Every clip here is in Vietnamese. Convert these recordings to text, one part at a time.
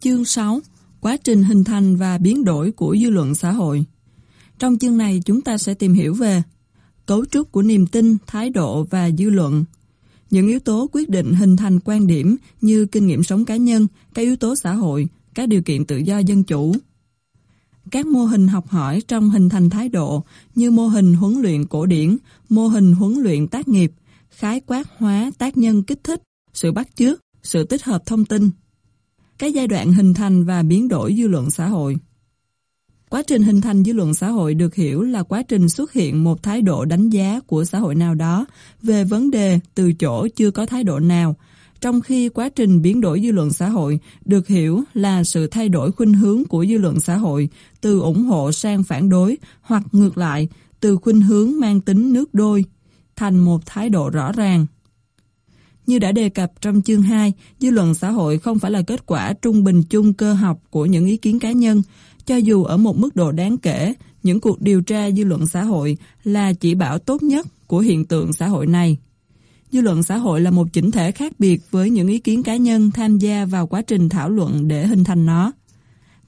Chương 6. Quá trình hình thành và biến đổi của dư luận xã hội Trong chương này chúng ta sẽ tìm hiểu về cấu trúc của niềm tin, thái độ và dư luận, những yếu tố quyết định hình thành quan điểm như kinh nghiệm sống cá nhân, các yếu tố xã hội, các điều kiện tự do dân chủ. Các mô hình học hỏi trong hình thành thái độ như mô hình huấn luyện cổ điển, mô hình huấn luyện tác nghiệp, khái quát hóa tác nhân kích thích, sự bắt chước, sự tích hợp thông tin cái giai đoạn hình thành và biến đổi dư luận xã hội. Quá trình hình thành dư luận xã hội được hiểu là quá trình xuất hiện một thái độ đánh giá của xã hội nào đó về vấn đề từ chỗ chưa có thái độ nào, trong khi quá trình biến đổi dư luận xã hội được hiểu là sự thay đổi khuynh hướng của dư luận xã hội từ ủng hộ sang phản đối hoặc ngược lại từ khuynh hướng mang tính nước đôi thành một thái độ rõ ràng. Như đã đề cập trong chương 2, dư luận xã hội không phải là kết quả trung bình chung cơ học của những ý kiến cá nhân, cho dù ở một mức độ đáng kể, những cuộc điều tra dư luận xã hội là chỉ bảo tốt nhất của hiện tượng xã hội này. Dư luận xã hội là một chỉnh thể khác biệt với những ý kiến cá nhân tham gia vào quá trình thảo luận để hình thành nó.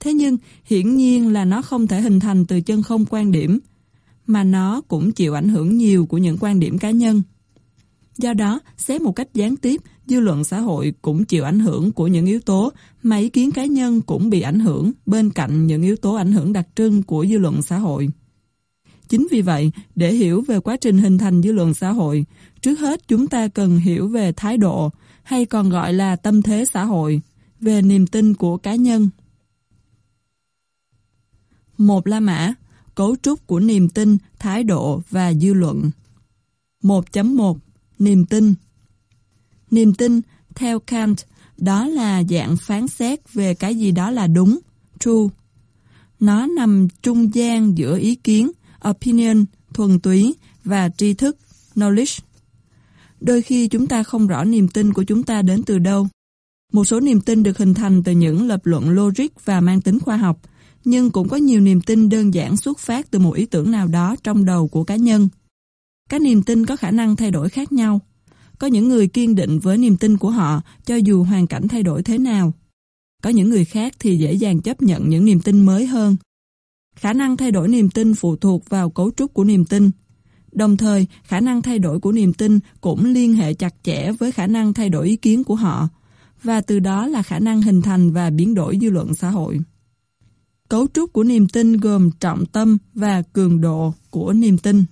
Thế nhưng, hiển nhiên là nó không thể hình thành từ chân không quan điểm, mà nó cũng chịu ảnh hưởng nhiều của những quan điểm cá nhân. Do đó, xét một cách gián tiếp, dư luận xã hội cũng chịu ảnh hưởng của những yếu tố mà ý kiến cá nhân cũng bị ảnh hưởng bên cạnh những yếu tố ảnh hưởng đặc trưng của dư luận xã hội. Chính vì vậy, để hiểu về quá trình hình thành dư luận xã hội, trước hết chúng ta cần hiểu về thái độ, hay còn gọi là tâm thế xã hội, về niềm tin của cá nhân. Một La Mã, cấu trúc của niềm tin, thái độ và dư luận. 1.1 Niềm tin Niềm tin, theo Kant, đó là dạng phán xét về cái gì đó là đúng, true. Nó nằm trung gian giữa ý kiến, opinion, thuần túy và tri thức, knowledge. Đôi khi chúng ta không rõ niềm tin của chúng ta đến từ đâu. Một số niềm tin được hình thành từ những lập luận logic và mang tính khoa học, nhưng cũng có nhiều niềm tin đơn giản xuất phát từ một ý tưởng nào đó trong đầu của cá nhân. Các niềm tin có khả năng thay đổi khác nhau. Có những người kiên định với niềm tin của họ cho dù hoàn cảnh thay đổi thế nào. Có những người khác thì dễ dàng chấp nhận những niềm tin mới hơn. Khả năng thay đổi niềm tin phụ thuộc vào cấu trúc của niềm tin. Đồng thời, khả năng thay đổi của niềm tin cũng liên hệ chặt chẽ với khả năng thay đổi ý kiến của họ, và từ đó là khả năng hình thành và biến đổi dư luận xã hội. Cấu trúc của niềm tin gồm trọng tâm và cường độ của niềm tin.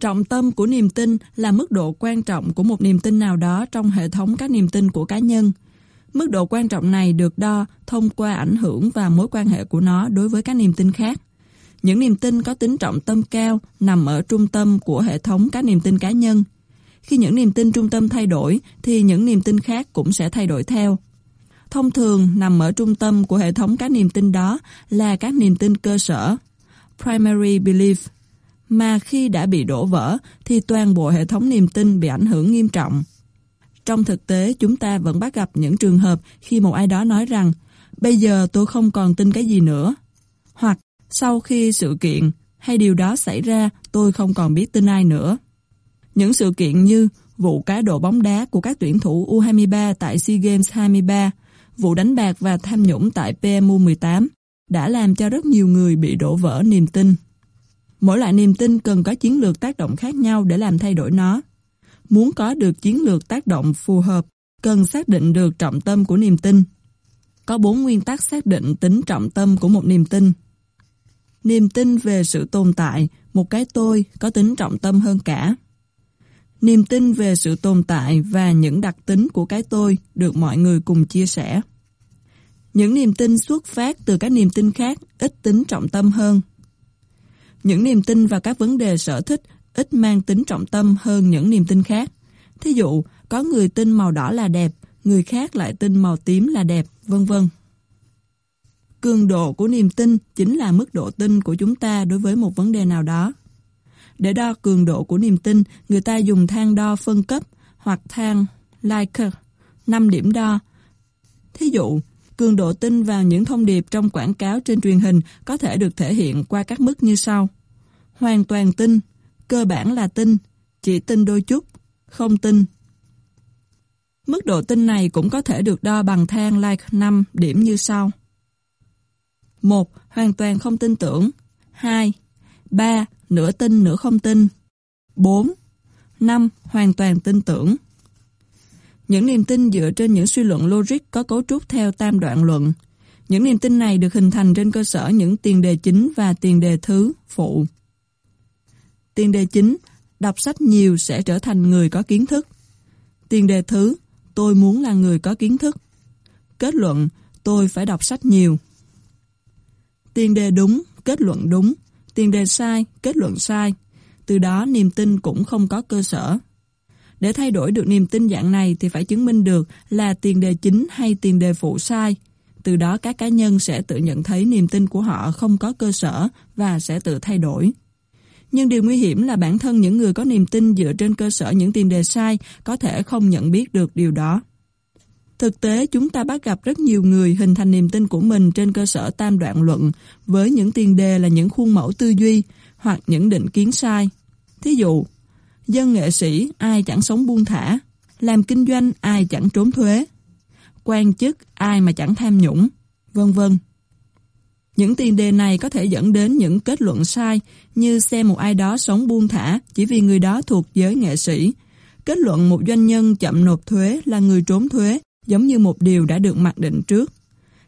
Trọng tâm của niềm tin là mức độ quan trọng của một niềm tin nào đó trong hệ thống các niềm tin của cá nhân. Mức độ quan trọng này được đo thông qua ảnh hưởng và mối quan hệ của nó đối với các niềm tin khác. Những niềm tin có tính trọng tâm cao nằm ở trung tâm của hệ thống các niềm tin cá nhân. Khi những niềm tin trung tâm thay đổi thì những niềm tin khác cũng sẽ thay đổi theo. Thông thường nằm ở trung tâm của hệ thống các niềm tin đó là các niềm tin cơ sở, primary belief, mà khi đã bị đổ vỡ thì toàn bộ hệ thống niềm tin bị ảnh hưởng nghiêm trọng. Trong thực tế, chúng ta vẫn bắt gặp những trường hợp khi một ai đó nói rằng bây giờ tôi không còn tin cái gì nữa. Hoặc sau khi sự kiện hay điều đó xảy ra tôi không còn biết tin ai nữa. Những sự kiện như vụ cá độ bóng đá của các tuyển thủ U23 tại SEA Games 23, vụ đánh bạc và tham nhũng tại PMU 18 đã làm cho rất nhiều người bị đổ vỡ niềm tin. Mỗi loại niềm tin cần có chiến lược tác động khác nhau để làm thay đổi nó. Muốn có được chiến lược tác động phù hợp, cần xác định được trọng tâm của niềm tin. Có bốn nguyên tắc xác định tính trọng tâm của một niềm tin. Niềm tin về sự tồn tại, một cái tôi có tính trọng tâm hơn cả. Niềm tin về sự tồn tại và những đặc tính của cái tôi được mọi người cùng chia sẻ. Những niềm tin xuất phát từ các niềm tin khác ít tính trọng tâm hơn. Những niềm tin vào các vấn đề sở thích ít mang tính trọng tâm hơn những niềm tin khác. Thí dụ, có người tin màu đỏ là đẹp, người khác lại tin màu tím là đẹp, vân vân. Cường độ của niềm tin chính là mức độ tin của chúng ta đối với một vấn đề nào đó. Để đo cường độ của niềm tin, người ta dùng thang đo phân cấp hoặc thang Likert, 5 điểm đo. Thí dụ, cường độ tin vào những thông điệp trong quảng cáo trên truyền hình có thể được thể hiện qua các mức như sau. Hoàn toàn tin, cơ bản là tin, chỉ tin đôi chút, không tin. Mức độ tin này cũng có thể được đo bằng thang like 5 điểm như sau. 1. Hoàn toàn không tin tưởng 2. 3. Nửa tin nửa không tin 4. 5. Hoàn toàn tin tưởng Những niềm tin dựa trên những suy luận logic có cấu trúc theo tam đoạn luận. Những niềm tin này được hình thành trên cơ sở những tiền đề chính và tiền đề thứ, phụ. Tiền đề chính, đọc sách nhiều sẽ trở thành người có kiến thức. Tiền đề thứ, tôi muốn là người có kiến thức. Kết luận, tôi phải đọc sách nhiều. Tiền đề đúng, kết luận đúng. Tiền đề sai, kết luận sai. Từ đó niềm tin cũng không có cơ sở. Để thay đổi được niềm tin dạng này thì phải chứng minh được là tiền đề chính hay tiền đề phụ sai. Từ đó các cá nhân sẽ tự nhận thấy niềm tin của họ không có cơ sở và sẽ tự thay đổi. Nhưng điều nguy hiểm là bản thân những người có niềm tin dựa trên cơ sở những tiền đề sai có thể không nhận biết được điều đó. Thực tế, chúng ta bắt gặp rất nhiều người hình thành niềm tin của mình trên cơ sở tam đoạn luận, với những tiền đề là những khuôn mẫu tư duy hoặc những định kiến sai. Thí dụ, dân nghệ sĩ ai chẳng sống buông thả, làm kinh doanh ai chẳng trốn thuế, quan chức ai mà chẳng tham nhũng, vân vân. Những tiền đề này có thể dẫn đến những kết luận sai như xem một ai đó sống buông thả chỉ vì người đó thuộc giới nghệ sĩ. Kết luận một doanh nhân chậm nộp thuế là người trốn thuế giống như một điều đã được mặc định trước.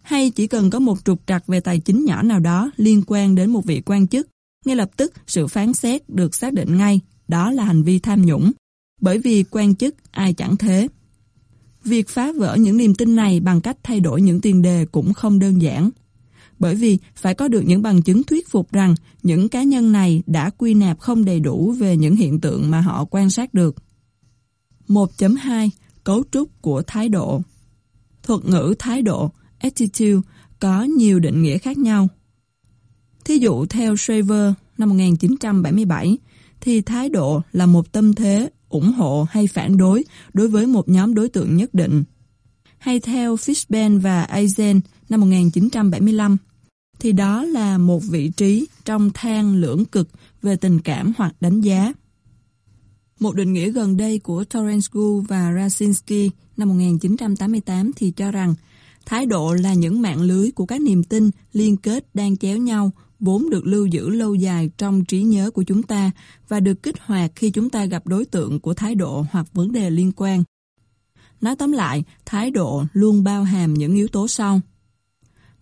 Hay chỉ cần có một trục trặc về tài chính nhỏ nào đó liên quan đến một vị quan chức, ngay lập tức sự phán xét được xác định ngay, đó là hành vi tham nhũng. Bởi vì quan chức ai chẳng thế. Việc phá vỡ những niềm tin này bằng cách thay đổi những tiền đề cũng không đơn giản bởi vì phải có được những bằng chứng thuyết phục rằng những cá nhân này đã quy nạp không đầy đủ về những hiện tượng mà họ quan sát được. 1.2 Cấu trúc của thái độ Thuật ngữ thái độ, attitude, có nhiều định nghĩa khác nhau. Thí dụ theo Shaver năm 1977, thì thái độ là một tâm thế ủng hộ hay phản đối đối với một nhóm đối tượng nhất định. Hay theo Fishman và Eisen năm 1975, thì đó là một vị trí trong thang lưỡng cực về tình cảm hoặc đánh giá. Một định nghĩa gần đây của Torrensku và Rasinski năm 1988 thì cho rằng thái độ là những mạng lưới của các niềm tin liên kết đang chéo nhau vốn được lưu giữ lâu dài trong trí nhớ của chúng ta và được kích hoạt khi chúng ta gặp đối tượng của thái độ hoặc vấn đề liên quan. Nói tóm lại, thái độ luôn bao hàm những yếu tố sau.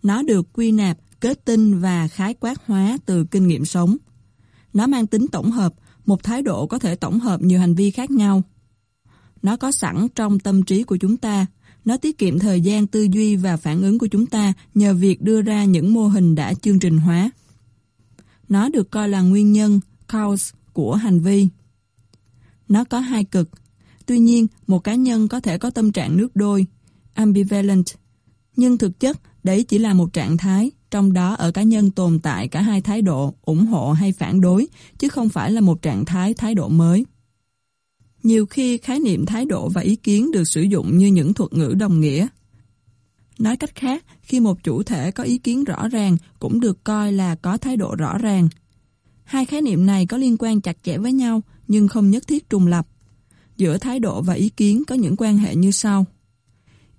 Nó được quy nạp kết tinh và khái quát hóa từ kinh nghiệm sống. Nó mang tính tổng hợp, một thái độ có thể tổng hợp nhiều hành vi khác nhau. Nó có sẵn trong tâm trí của chúng ta, nó tiết kiệm thời gian tư duy và phản ứng của chúng ta nhờ việc đưa ra những mô hình đã chương trình hóa. Nó được coi là nguyên nhân, cause, của hành vi. Nó có hai cực. Tuy nhiên, một cá nhân có thể có tâm trạng nước đôi, ambivalent, nhưng thực chất đấy chỉ là một trạng thái, trong đó ở cá nhân tồn tại cả hai thái độ ủng hộ hay phản đối, chứ không phải là một trạng thái thái độ mới. Nhiều khi khái niệm thái độ và ý kiến được sử dụng như những thuật ngữ đồng nghĩa. Nói cách khác, khi một chủ thể có ý kiến rõ ràng cũng được coi là có thái độ rõ ràng. Hai khái niệm này có liên quan chặt chẽ với nhau nhưng không nhất thiết trùng lập. Giữa thái độ và ý kiến có những quan hệ như sau.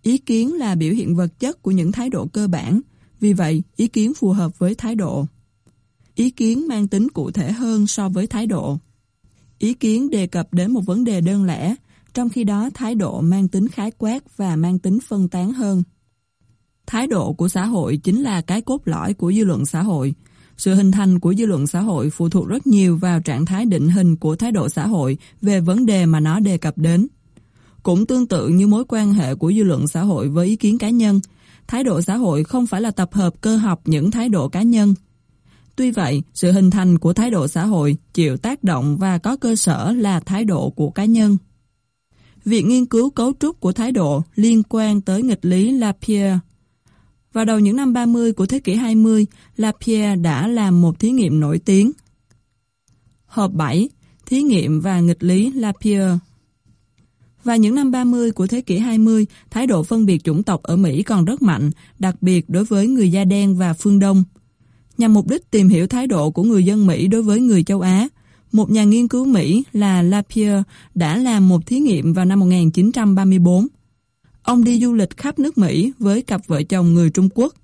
Ý kiến là biểu hiện vật chất của những thái độ cơ bản, vì vậy, ý kiến phù hợp với thái độ. Ý kiến mang tính cụ thể hơn so với thái độ. Ý kiến đề cập đến một vấn đề đơn lẻ, trong khi đó thái độ mang tính khái quát và mang tính phân tán hơn. Thái độ của xã hội chính là cái cốt lõi của dư luận xã hội. Sự hình thành của dư luận xã hội phụ thuộc rất nhiều vào trạng thái định hình của thái độ xã hội về vấn đề mà nó đề cập đến. Cũng tương tự như mối quan hệ của dư luận xã hội với ý kiến cá nhân, thái độ xã hội không phải là tập hợp cơ học những thái độ cá nhân. Tuy vậy, sự hình thành của thái độ xã hội chịu tác động và có cơ sở là thái độ của cá nhân. Việc nghiên cứu cấu trúc của thái độ liên quan tới nghịch lý Lapierre. Vào đầu những năm 30 của thế kỷ 20, Lapierre đã làm một thí nghiệm nổi tiếng. Hợp 7. Thí nghiệm và nghịch lý Lapierre và những năm 30 của thế kỷ 20, thái độ phân biệt chủng tộc ở Mỹ còn rất mạnh, đặc biệt đối với người da đen và phương Đông. Nhằm mục đích tìm hiểu thái độ của người dân Mỹ đối với người châu Á, một nhà nghiên cứu Mỹ là Lapierre đã làm một thí nghiệm vào năm 1934. Ông đi du lịch khắp nước Mỹ với cặp vợ chồng người Trung Quốc.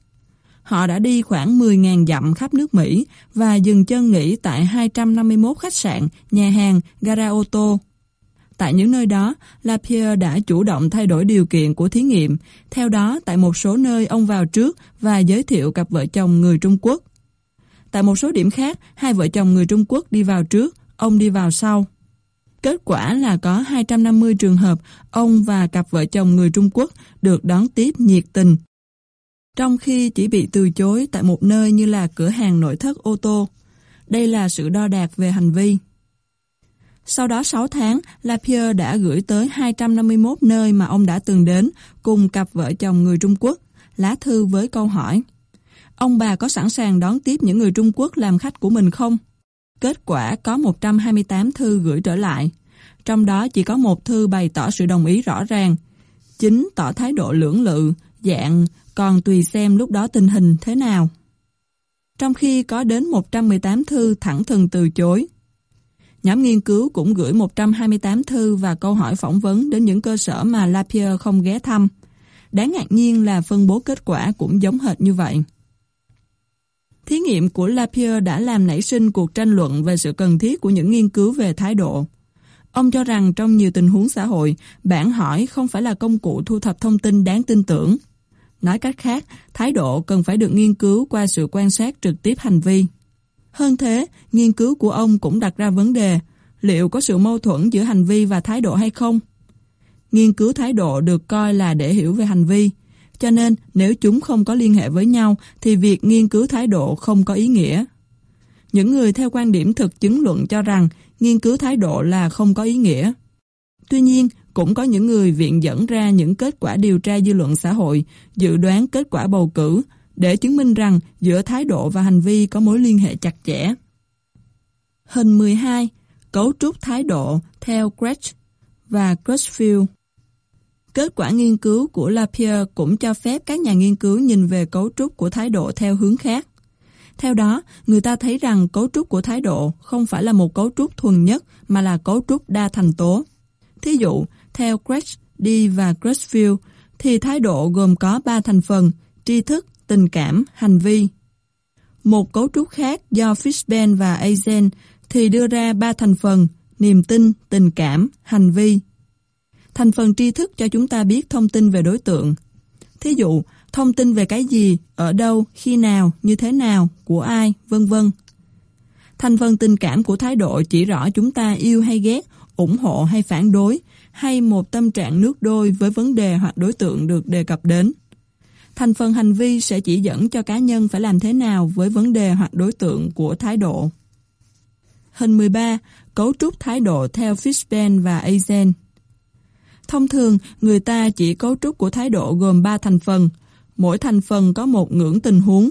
Họ đã đi khoảng 10.000 dặm khắp nước Mỹ và dừng chân nghỉ tại 251 khách sạn, nhà hàng, gara ô tô. Tại những nơi đó, Lapierre đã chủ động thay đổi điều kiện của thí nghiệm. Theo đó, tại một số nơi ông vào trước và giới thiệu cặp vợ chồng người Trung Quốc. Tại một số điểm khác, hai vợ chồng người Trung Quốc đi vào trước, ông đi vào sau. Kết quả là có 250 trường hợp ông và cặp vợ chồng người Trung Quốc được đón tiếp nhiệt tình. Trong khi chỉ bị từ chối tại một nơi như là cửa hàng nội thất ô tô. Đây là sự đo đạc về hành vi. Sau đó 6 tháng, Lapierre đã gửi tới 251 nơi mà ông đã từng đến cùng cặp vợ chồng người Trung Quốc, lá thư với câu hỏi Ông bà có sẵn sàng đón tiếp những người Trung Quốc làm khách của mình không? Kết quả có 128 thư gửi trở lại. Trong đó chỉ có một thư bày tỏ sự đồng ý rõ ràng. Chính tỏ thái độ lưỡng lự, dạng, còn tùy xem lúc đó tình hình thế nào. Trong khi có đến 118 thư thẳng thừng từ chối. Nhóm nghiên cứu cũng gửi 128 thư và câu hỏi phỏng vấn đến những cơ sở mà Lapierre không ghé thăm. Đáng ngạc nhiên là phân bố kết quả cũng giống hệt như vậy. Thí nghiệm của Lapierre đã làm nảy sinh cuộc tranh luận về sự cần thiết của những nghiên cứu về thái độ. Ông cho rằng trong nhiều tình huống xã hội, bản hỏi không phải là công cụ thu thập thông tin đáng tin tưởng. Nói cách khác, thái độ cần phải được nghiên cứu qua sự quan sát trực tiếp hành vi. Hơn thế, nghiên cứu của ông cũng đặt ra vấn đề liệu có sự mâu thuẫn giữa hành vi và thái độ hay không? Nghiên cứu thái độ được coi là để hiểu về hành vi, cho nên nếu chúng không có liên hệ với nhau thì việc nghiên cứu thái độ không có ý nghĩa. Những người theo quan điểm thực chứng luận cho rằng nghiên cứu thái độ là không có ý nghĩa. Tuy nhiên, cũng có những người viện dẫn ra những kết quả điều tra dư luận xã hội, dự đoán kết quả bầu cử để chứng minh rằng giữa thái độ và hành vi có mối liên hệ chặt chẽ. Hình 12. Cấu trúc thái độ theo Gretsch và Crutchfield Kết quả nghiên cứu của Lapierre cũng cho phép các nhà nghiên cứu nhìn về cấu trúc của thái độ theo hướng khác. Theo đó, người ta thấy rằng cấu trúc của thái độ không phải là một cấu trúc thuần nhất mà là cấu trúc đa thành tố. Thí dụ, theo Gretsch, D và Crutchfield, thì thái độ gồm có 3 thành phần, tri thức, tình cảm, hành vi. Một cấu trúc khác do Fishben và Eisen thì đưa ra ba thành phần, niềm tin, tình cảm, hành vi. Thành phần tri thức cho chúng ta biết thông tin về đối tượng. Thí dụ, thông tin về cái gì, ở đâu, khi nào, như thế nào, của ai, vân vân. Thành phần tình cảm của thái độ chỉ rõ chúng ta yêu hay ghét, ủng hộ hay phản đối, hay một tâm trạng nước đôi với vấn đề hoặc đối tượng được đề cập đến. Thành phần hành vi sẽ chỉ dẫn cho cá nhân phải làm thế nào với vấn đề hoặc đối tượng của thái độ. Hình 13. Cấu trúc thái độ theo Fishben và Eisen Thông thường, người ta chỉ cấu trúc của thái độ gồm 3 thành phần. Mỗi thành phần có một ngưỡng tình huống.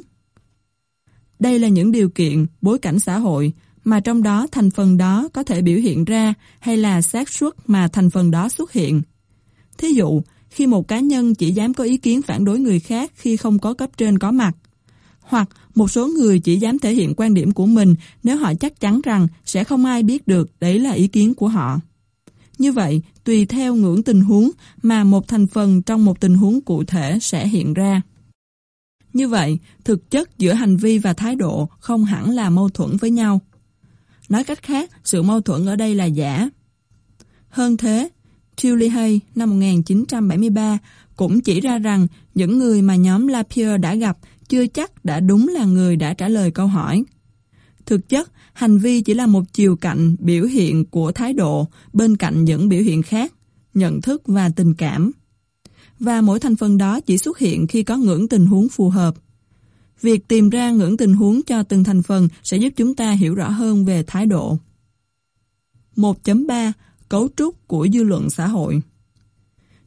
Đây là những điều kiện, bối cảnh xã hội, mà trong đó thành phần đó có thể biểu hiện ra hay là xác suất mà thành phần đó xuất hiện. Thí dụ, khi một cá nhân chỉ dám có ý kiến phản đối người khác khi không có cấp trên có mặt. Hoặc một số người chỉ dám thể hiện quan điểm của mình nếu họ chắc chắn rằng sẽ không ai biết được đấy là ý kiến của họ. Như vậy, tùy theo ngưỡng tình huống mà một thành phần trong một tình huống cụ thể sẽ hiện ra. Như vậy, thực chất giữa hành vi và thái độ không hẳn là mâu thuẫn với nhau. Nói cách khác, sự mâu thuẫn ở đây là giả. Hơn thế, Tully Hay năm 1973 cũng chỉ ra rằng những người mà nhóm Lapierre đã gặp chưa chắc đã đúng là người đã trả lời câu hỏi. Thực chất, hành vi chỉ là một chiều cạnh biểu hiện của thái độ bên cạnh những biểu hiện khác, nhận thức và tình cảm. Và mỗi thành phần đó chỉ xuất hiện khi có ngưỡng tình huống phù hợp. Việc tìm ra ngưỡng tình huống cho từng thành phần sẽ giúp chúng ta hiểu rõ hơn về thái độ. 1.3 Cấu trúc của dư luận xã hội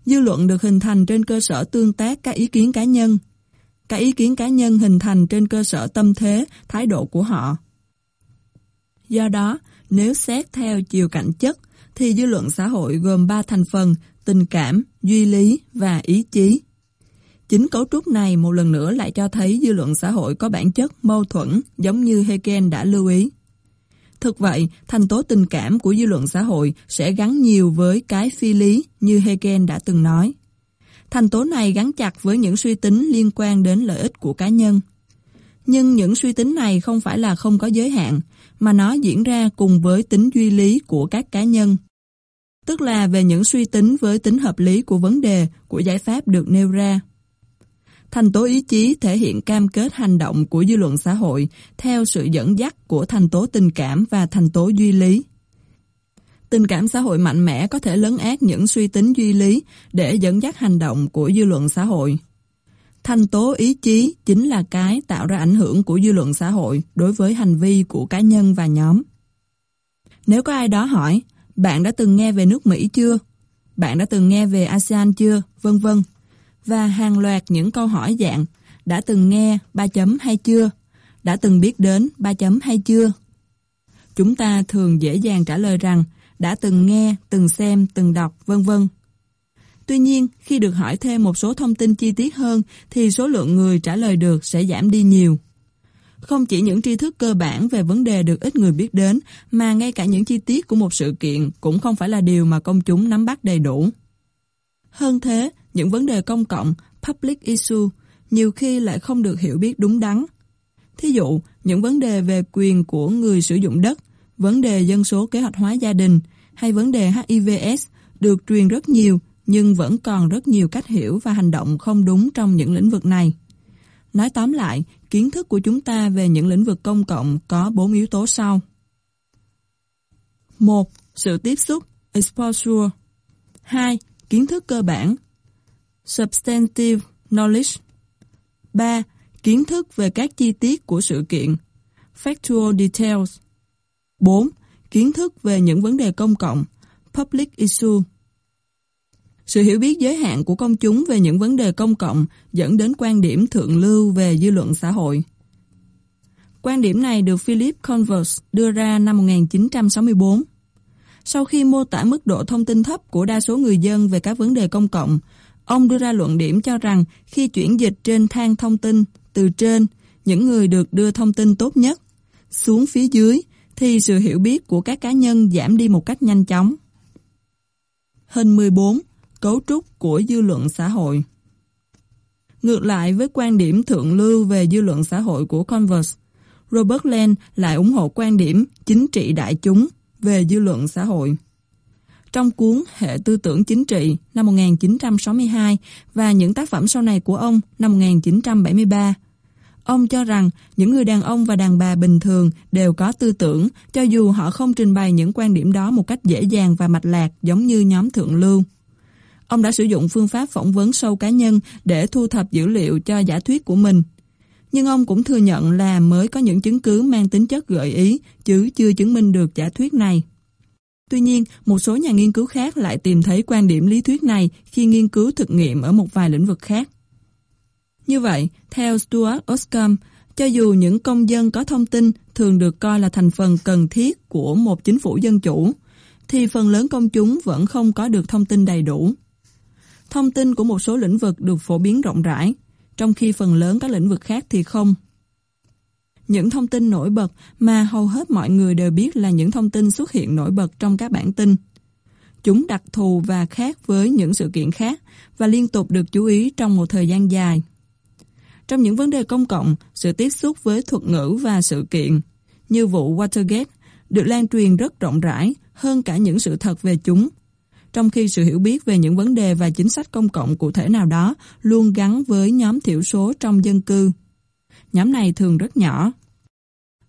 Dư luận được hình thành trên cơ sở tương tác các ý kiến cá nhân. Các ý kiến cá nhân hình thành trên cơ sở tâm thế, thái độ của họ. Do đó, nếu xét theo chiều cạnh chất, thì dư luận xã hội gồm 3 thành phần, tình cảm, duy lý và ý chí. Chính cấu trúc này một lần nữa lại cho thấy dư luận xã hội có bản chất mâu thuẫn giống như Hegel đã lưu ý. Thực vậy, thành tố tình cảm của dư luận xã hội sẽ gắn nhiều với cái phi lý như Hegel đã từng nói. Thành tố này gắn chặt với những suy tính liên quan đến lợi ích của cá nhân. Nhưng những suy tính này không phải là không có giới hạn, mà nó diễn ra cùng với tính duy lý của các cá nhân. Tức là về những suy tính với tính hợp lý của vấn đề, của giải pháp được nêu ra. Thành tố ý chí thể hiện cam kết hành động của dư luận xã hội theo sự dẫn dắt của thành tố tình cảm và thành tố duy lý. Tình cảm xã hội mạnh mẽ có thể lấn át những suy tính duy lý để dẫn dắt hành động của dư luận xã hội. Thành tố ý chí chính là cái tạo ra ảnh hưởng của dư luận xã hội đối với hành vi của cá nhân và nhóm. Nếu có ai đó hỏi, bạn đã từng nghe về nước Mỹ chưa? Bạn đã từng nghe về ASEAN chưa? Vân vân. Và hàng loạt những câu hỏi dạng đã từng nghe ba chấm hay chưa? Đã từng biết đến ba chấm hay chưa? Chúng ta thường dễ dàng trả lời rằng đã từng nghe, từng xem, từng đọc, vân vân. Tuy nhiên, khi được hỏi thêm một số thông tin chi tiết hơn thì số lượng người trả lời được sẽ giảm đi nhiều. Không chỉ những tri thức cơ bản về vấn đề được ít người biết đến, mà ngay cả những chi tiết của một sự kiện cũng không phải là điều mà công chúng nắm bắt đầy đủ. Hơn thế, những vấn đề công cộng, public issue, nhiều khi lại không được hiểu biết đúng đắn. Thí dụ, những vấn đề về quyền của người sử dụng đất, vấn đề dân số kế hoạch hóa gia đình hay vấn đề HIVS được truyền rất nhiều nhưng vẫn còn rất nhiều cách hiểu và hành động không đúng trong những lĩnh vực này. Nói tóm lại, kiến thức của chúng ta về những lĩnh vực công cộng có bốn yếu tố sau. 1. Sự tiếp xúc exposure 2. Kiến thức cơ bản substantive knowledge 3. Kiến thức về các chi tiết của sự kiện factual details 4. Kiến thức về những vấn đề công cộng public issue sự hiểu biết giới hạn của công chúng về những vấn đề công cộng dẫn đến quan điểm thượng lưu về dư luận xã hội. Quan điểm này được Philip Converse đưa ra năm 1964. Sau khi mô tả mức độ thông tin thấp của đa số người dân về các vấn đề công cộng, ông đưa ra luận điểm cho rằng khi chuyển dịch trên thang thông tin từ trên, những người được đưa thông tin tốt nhất, xuống phía dưới, thì sự hiểu biết của các cá nhân giảm đi một cách nhanh chóng. Hình 14 cấu trúc của dư luận xã hội. Ngược lại với quan điểm thượng lưu về dư luận xã hội của Converse, Robert Land lại ủng hộ quan điểm chính trị đại chúng về dư luận xã hội. Trong cuốn Hệ tư tưởng chính trị năm 1962 và những tác phẩm sau này của ông năm 1973, ông cho rằng những người đàn ông và đàn bà bình thường đều có tư tưởng cho dù họ không trình bày những quan điểm đó một cách dễ dàng và mạch lạc giống như nhóm thượng lưu. Ông đã sử dụng phương pháp phỏng vấn sâu cá nhân để thu thập dữ liệu cho giả thuyết của mình. Nhưng ông cũng thừa nhận là mới có những chứng cứ mang tính chất gợi ý, chứ chưa chứng minh được giả thuyết này. Tuy nhiên, một số nhà nghiên cứu khác lại tìm thấy quan điểm lý thuyết này khi nghiên cứu thực nghiệm ở một vài lĩnh vực khác. Như vậy, theo Stuart Oscom, cho dù những công dân có thông tin thường được coi là thành phần cần thiết của một chính phủ dân chủ, thì phần lớn công chúng vẫn không có được thông tin đầy đủ. Thông tin của một số lĩnh vực được phổ biến rộng rãi, trong khi phần lớn các lĩnh vực khác thì không. Những thông tin nổi bật mà hầu hết mọi người đều biết là những thông tin xuất hiện nổi bật trong các bản tin. Chúng đặc thù và khác với những sự kiện khác và liên tục được chú ý trong một thời gian dài. Trong những vấn đề công cộng, sự tiếp xúc với thuật ngữ và sự kiện, như vụ Watergate, được lan truyền rất rộng rãi hơn cả những sự thật về chúng trong khi sự hiểu biết về những vấn đề và chính sách công cộng cụ thể nào đó luôn gắn với nhóm thiểu số trong dân cư. Nhóm này thường rất nhỏ.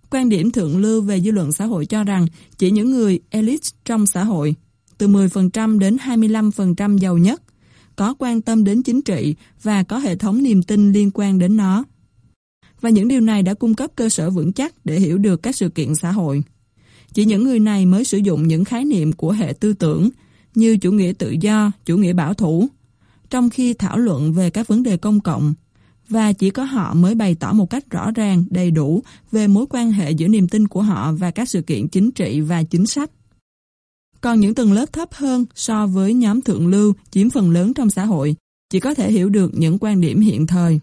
Quan điểm thượng lưu về dư luận xã hội cho rằng chỉ những người elite trong xã hội, từ 10% đến 25% giàu nhất, có quan tâm đến chính trị và có hệ thống niềm tin liên quan đến nó. Và những điều này đã cung cấp cơ sở vững chắc để hiểu được các sự kiện xã hội. Chỉ những người này mới sử dụng những khái niệm của hệ tư tưởng như chủ nghĩa tự do, chủ nghĩa bảo thủ, trong khi thảo luận về các vấn đề công cộng, và chỉ có họ mới bày tỏ một cách rõ ràng, đầy đủ về mối quan hệ giữa niềm tin của họ và các sự kiện chính trị và chính sách. Còn những tầng lớp thấp hơn so với nhóm thượng lưu chiếm phần lớn trong xã hội, chỉ có thể hiểu được những quan điểm hiện thời.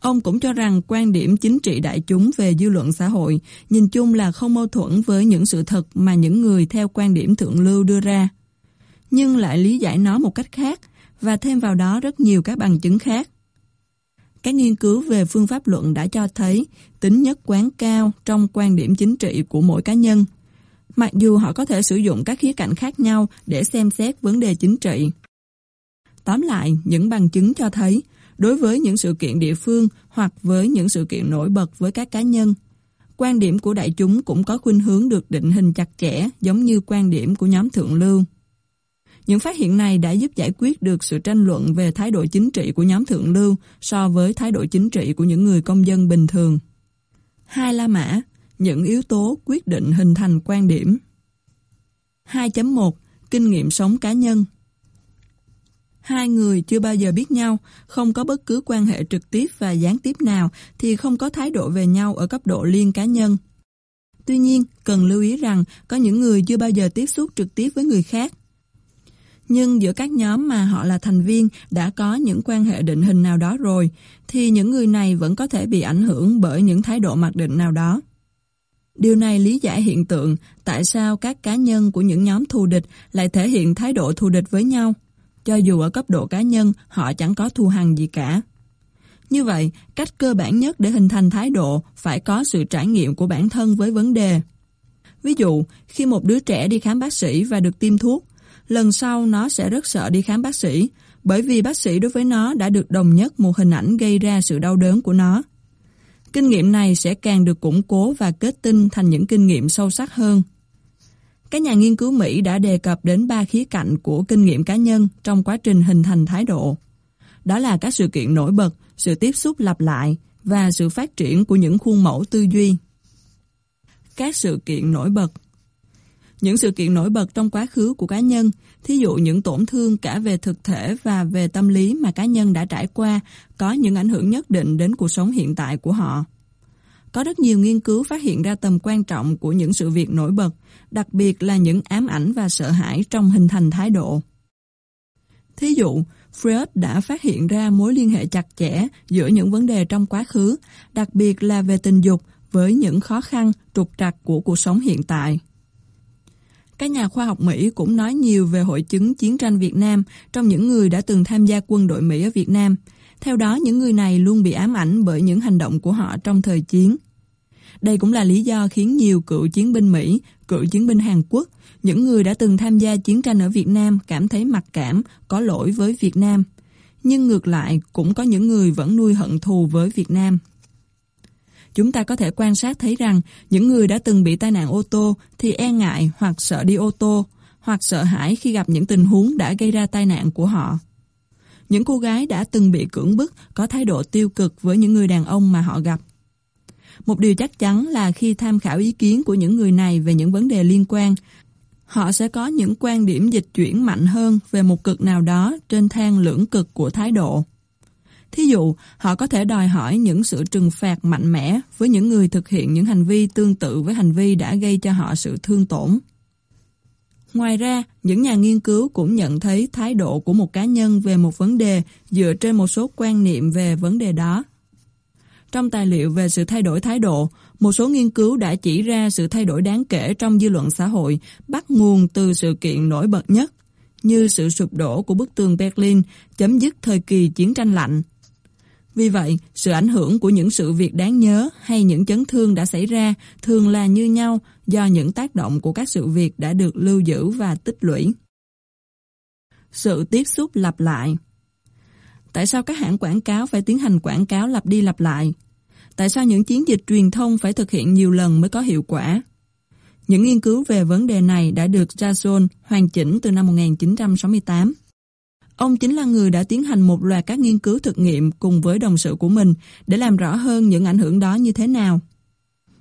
Ông cũng cho rằng quan điểm chính trị đại chúng về dư luận xã hội nhìn chung là không mâu thuẫn với những sự thật mà những người theo quan điểm thượng lưu đưa ra, nhưng lại lý giải nó một cách khác và thêm vào đó rất nhiều các bằng chứng khác. Các nghiên cứu về phương pháp luận đã cho thấy tính nhất quán cao trong quan điểm chính trị của mỗi cá nhân. Mặc dù họ có thể sử dụng các khía cạnh khác nhau để xem xét vấn đề chính trị. Tóm lại, những bằng chứng cho thấy, đối với những sự kiện địa phương hoặc với những sự kiện nổi bật với các cá nhân, quan điểm của đại chúng cũng có khuynh hướng được định hình chặt chẽ giống như quan điểm của nhóm thượng lưu. Những phát hiện này đã giúp giải quyết được sự tranh luận về thái độ chính trị của nhóm thượng lưu so với thái độ chính trị của những người công dân bình thường. Hai La Mã, những yếu tố quyết định hình thành quan điểm. 2.1 Kinh nghiệm sống cá nhân Hai người chưa bao giờ biết nhau, không có bất cứ quan hệ trực tiếp và gián tiếp nào thì không có thái độ về nhau ở cấp độ liên cá nhân. Tuy nhiên, cần lưu ý rằng có những người chưa bao giờ tiếp xúc trực tiếp với người khác. Nhưng giữa các nhóm mà họ là thành viên đã có những quan hệ định hình nào đó rồi, thì những người này vẫn có thể bị ảnh hưởng bởi những thái độ mặc định nào đó. Điều này lý giải hiện tượng tại sao các cá nhân của những nhóm thù địch lại thể hiện thái độ thù địch với nhau cho dù ở cấp độ cá nhân họ chẳng có thù hằn gì cả. Như vậy, cách cơ bản nhất để hình thành thái độ phải có sự trải nghiệm của bản thân với vấn đề. Ví dụ, khi một đứa trẻ đi khám bác sĩ và được tiêm thuốc, lần sau nó sẽ rất sợ đi khám bác sĩ, bởi vì bác sĩ đối với nó đã được đồng nhất một hình ảnh gây ra sự đau đớn của nó. Kinh nghiệm này sẽ càng được củng cố và kết tinh thành những kinh nghiệm sâu sắc hơn. Các nhà nghiên cứu Mỹ đã đề cập đến ba khía cạnh của kinh nghiệm cá nhân trong quá trình hình thành thái độ. Đó là các sự kiện nổi bật, sự tiếp xúc lặp lại và sự phát triển của những khuôn mẫu tư duy. Các sự kiện nổi bật Những sự kiện nổi bật trong quá khứ của cá nhân, thí dụ những tổn thương cả về thực thể và về tâm lý mà cá nhân đã trải qua, có những ảnh hưởng nhất định đến cuộc sống hiện tại của họ. Có rất nhiều nghiên cứu phát hiện ra tầm quan trọng của những sự việc nổi bật, đặc biệt là những ám ảnh và sợ hãi trong hình thành thái độ. Thí dụ, Freud đã phát hiện ra mối liên hệ chặt chẽ giữa những vấn đề trong quá khứ, đặc biệt là về tình dục, với những khó khăn, trục trặc của cuộc sống hiện tại. Các nhà khoa học Mỹ cũng nói nhiều về hội chứng chiến tranh Việt Nam trong những người đã từng tham gia quân đội Mỹ ở Việt Nam, theo đó, những người này luôn bị ám ảnh bởi những hành động của họ trong thời chiến. Đây cũng là lý do khiến nhiều cựu chiến binh Mỹ, cựu chiến binh Hàn Quốc, những người đã từng tham gia chiến tranh ở Việt Nam cảm thấy mặc cảm, có lỗi với Việt Nam. Nhưng ngược lại, cũng có những người vẫn nuôi hận thù với Việt Nam. Chúng ta có thể quan sát thấy rằng những người đã từng bị tai nạn ô tô thì e ngại hoặc sợ đi ô tô, hoặc sợ hãi khi gặp những tình huống đã gây ra tai nạn của họ. Những cô gái đã từng bị cưỡng bức có thái độ tiêu cực với những người đàn ông mà họ gặp. Một điều chắc chắn là khi tham khảo ý kiến của những người này về những vấn đề liên quan, họ sẽ có những quan điểm dịch chuyển mạnh hơn về một cực nào đó trên thang lưỡng cực của thái độ. Thí dụ, họ có thể đòi hỏi những sự trừng phạt mạnh mẽ với những người thực hiện những hành vi tương tự với hành vi đã gây cho họ sự thương tổn. Ngoài ra, những nhà nghiên cứu cũng nhận thấy thái độ của một cá nhân về một vấn đề dựa trên một số quan niệm về vấn đề đó. Trong tài liệu về sự thay đổi thái độ, một số nghiên cứu đã chỉ ra sự thay đổi đáng kể trong dư luận xã hội bắt nguồn từ sự kiện nổi bật nhất, như sự sụp đổ của bức tường Berlin chấm dứt thời kỳ chiến tranh lạnh vì vậy, sự ảnh hưởng của những sự việc đáng nhớ hay những chấn thương đã xảy ra thường là như nhau do những tác động của các sự việc đã được lưu giữ và tích lũy. Sự tiếp xúc lặp lại Tại sao các hãng quảng cáo phải tiến hành quảng cáo lặp đi lặp lại? Tại sao những chiến dịch truyền thông phải thực hiện nhiều lần mới có hiệu quả? Những nghiên cứu về vấn đề này đã được Jason hoàn chỉnh từ năm 1968. Ông chính là người đã tiến hành một loạt các nghiên cứu thực nghiệm cùng với đồng sự của mình để làm rõ hơn những ảnh hưởng đó như thế nào.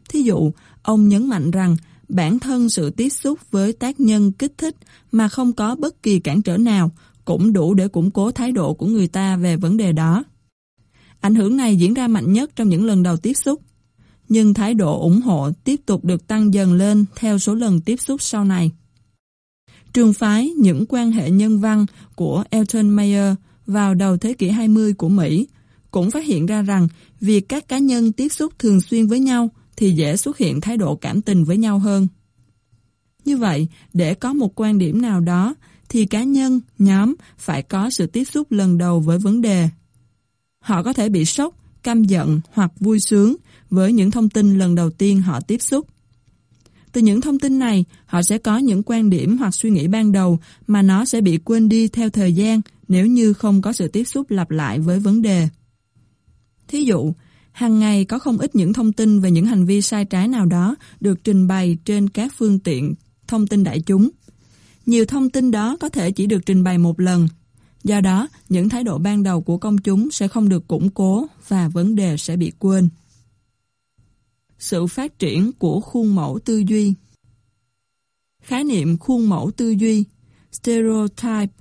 Thí dụ, ông nhấn mạnh rằng bản thân sự tiếp xúc với tác nhân kích thích mà không có bất kỳ cản trở nào cũng đủ để củng cố thái độ của người ta về vấn đề đó. Ảnh hưởng này diễn ra mạnh nhất trong những lần đầu tiếp xúc, nhưng thái độ ủng hộ tiếp tục được tăng dần lên theo số lần tiếp xúc sau này. Trường phái những quan hệ nhân văn của Elton Mayer vào đầu thế kỷ 20 của Mỹ cũng phát hiện ra rằng việc các cá nhân tiếp xúc thường xuyên với nhau thì dễ xuất hiện thái độ cảm tình với nhau hơn. Như vậy, để có một quan điểm nào đó thì cá nhân, nhóm phải có sự tiếp xúc lần đầu với vấn đề. Họ có thể bị sốc, căm giận hoặc vui sướng với những thông tin lần đầu tiên họ tiếp xúc. Từ những thông tin này, họ sẽ có những quan điểm hoặc suy nghĩ ban đầu mà nó sẽ bị quên đi theo thời gian nếu như không có sự tiếp xúc lặp lại với vấn đề. Thí dụ, hàng ngày có không ít những thông tin về những hành vi sai trái nào đó được trình bày trên các phương tiện thông tin đại chúng. Nhiều thông tin đó có thể chỉ được trình bày một lần. Do đó, những thái độ ban đầu của công chúng sẽ không được củng cố và vấn đề sẽ bị quên. Sự phát triển của khuôn mẫu tư duy Khái niệm khuôn mẫu tư duy stereotype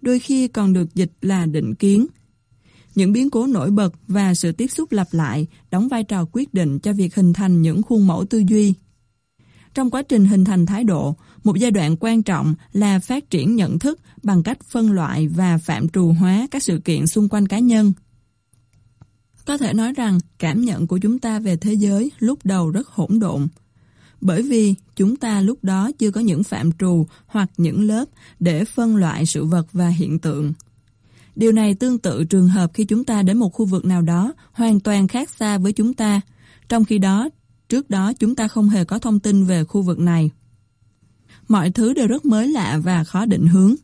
đôi khi còn được dịch là định kiến. Những biến cố nổi bật và sự tiếp xúc lặp lại đóng vai trò quyết định cho việc hình thành những khuôn mẫu tư duy. Trong quá trình hình thành thái độ, một giai đoạn quan trọng là phát triển nhận thức bằng cách phân loại và phạm trù hóa các sự kiện xung quanh cá nhân. Có thể nói rằng cảm nhận của chúng ta về thế giới lúc đầu rất hỗn độn. Bởi vì chúng ta lúc đó chưa có những phạm trù hoặc những lớp để phân loại sự vật và hiện tượng. Điều này tương tự trường hợp khi chúng ta đến một khu vực nào đó hoàn toàn khác xa với chúng ta, trong khi đó trước đó chúng ta không hề có thông tin về khu vực này. Mọi thứ đều rất mới lạ và khó định hướng.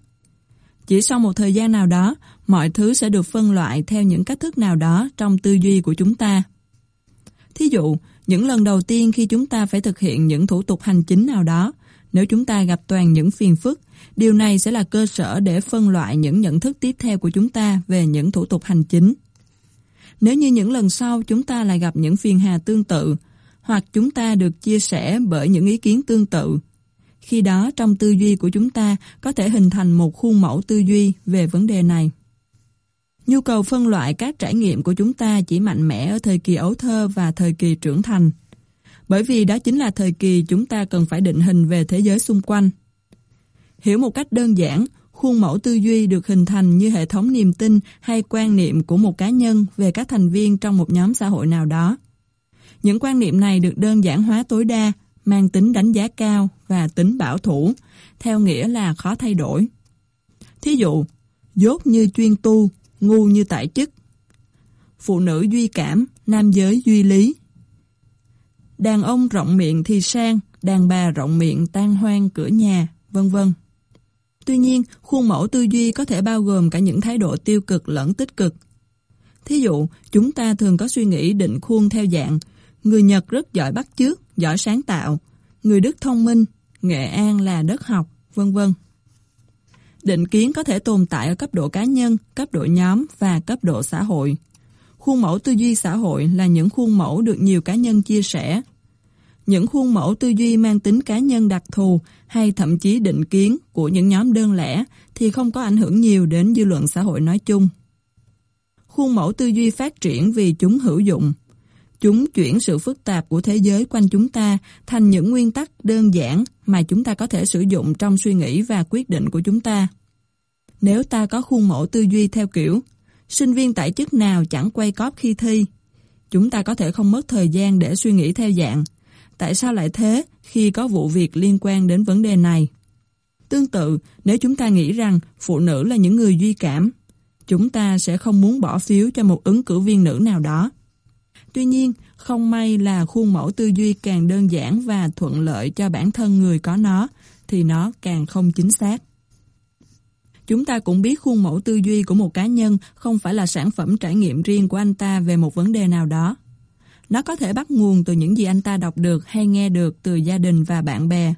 Chỉ sau một thời gian nào đó, mọi thứ sẽ được phân loại theo những cách thức nào đó trong tư duy của chúng ta. Thí dụ, những lần đầu tiên khi chúng ta phải thực hiện những thủ tục hành chính nào đó, nếu chúng ta gặp toàn những phiền phức, điều này sẽ là cơ sở để phân loại những nhận thức tiếp theo của chúng ta về những thủ tục hành chính. Nếu như những lần sau chúng ta lại gặp những phiền hà tương tự, hoặc chúng ta được chia sẻ bởi những ý kiến tương tự, khi đó trong tư duy của chúng ta có thể hình thành một khuôn mẫu tư duy về vấn đề này. Nhu cầu phân loại các trải nghiệm của chúng ta chỉ mạnh mẽ ở thời kỳ ấu thơ và thời kỳ trưởng thành. Bởi vì đó chính là thời kỳ chúng ta cần phải định hình về thế giới xung quanh. Hiểu một cách đơn giản, khuôn mẫu tư duy được hình thành như hệ thống niềm tin hay quan niệm của một cá nhân về các thành viên trong một nhóm xã hội nào đó. Những quan niệm này được đơn giản hóa tối đa, mang tính đánh giá cao và tính bảo thủ, theo nghĩa là khó thay đổi. Thí dụ, dốt như chuyên tu, ngu như tại chức. Phụ nữ duy cảm, nam giới duy lý. Đàn ông rộng miệng thì sang, đàn bà rộng miệng tan hoang cửa nhà, vân vân. Tuy nhiên, khuôn mẫu tư duy có thể bao gồm cả những thái độ tiêu cực lẫn tích cực. Thí dụ, chúng ta thường có suy nghĩ định khuôn theo dạng người Nhật rất giỏi bắt chước, giỏi sáng tạo, người Đức thông minh, Nghệ An là đất học, vân vân. Định kiến có thể tồn tại ở cấp độ cá nhân, cấp độ nhóm và cấp độ xã hội. Khuôn mẫu tư duy xã hội là những khuôn mẫu được nhiều cá nhân chia sẻ. Những khuôn mẫu tư duy mang tính cá nhân đặc thù hay thậm chí định kiến của những nhóm đơn lẻ thì không có ảnh hưởng nhiều đến dư luận xã hội nói chung. Khuôn mẫu tư duy phát triển vì chúng hữu dụng. Chúng chuyển sự phức tạp của thế giới quanh chúng ta thành những nguyên tắc đơn giản mà chúng ta có thể sử dụng trong suy nghĩ và quyết định của chúng ta. Nếu ta có khuôn mẫu tư duy theo kiểu sinh viên tại chức nào chẳng quay cóp khi thi, chúng ta có thể không mất thời gian để suy nghĩ theo dạng tại sao lại thế khi có vụ việc liên quan đến vấn đề này. Tương tự, nếu chúng ta nghĩ rằng phụ nữ là những người duy cảm, chúng ta sẽ không muốn bỏ phiếu cho một ứng cử viên nữ nào đó. Tuy nhiên, không may là khuôn mẫu tư duy càng đơn giản và thuận lợi cho bản thân người có nó, thì nó càng không chính xác. Chúng ta cũng biết khuôn mẫu tư duy của một cá nhân không phải là sản phẩm trải nghiệm riêng của anh ta về một vấn đề nào đó. Nó có thể bắt nguồn từ những gì anh ta đọc được hay nghe được từ gia đình và bạn bè.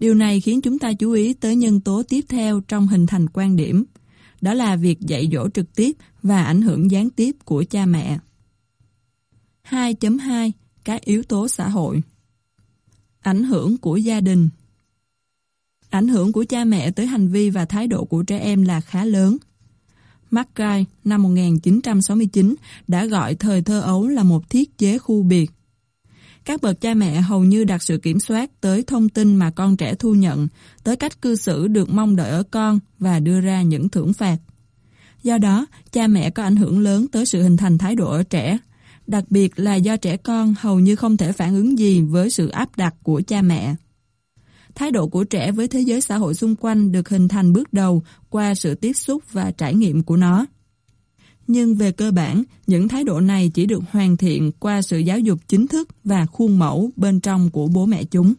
Điều này khiến chúng ta chú ý tới nhân tố tiếp theo trong hình thành quan điểm. Đó là việc dạy dỗ trực tiếp và ảnh hưởng gián tiếp của cha mẹ. 2.2 Các yếu tố xã hội Ảnh hưởng của gia đình Ảnh hưởng của cha mẹ tới hành vi và thái độ của trẻ em là khá lớn. McGuire năm 1969 đã gọi thời thơ ấu là một thiết chế khu biệt. Các bậc cha mẹ hầu như đặt sự kiểm soát tới thông tin mà con trẻ thu nhận, tới cách cư xử được mong đợi ở con và đưa ra những thưởng phạt. Do đó, cha mẹ có ảnh hưởng lớn tới sự hình thành thái độ ở trẻ, đặc biệt là do trẻ con hầu như không thể phản ứng gì với sự áp đặt của cha mẹ. Thái độ của trẻ với thế giới xã hội xung quanh được hình thành bước đầu qua sự tiếp xúc và trải nghiệm của nó. Nhưng về cơ bản, những thái độ này chỉ được hoàn thiện qua sự giáo dục chính thức và khuôn mẫu bên trong của bố mẹ chúng.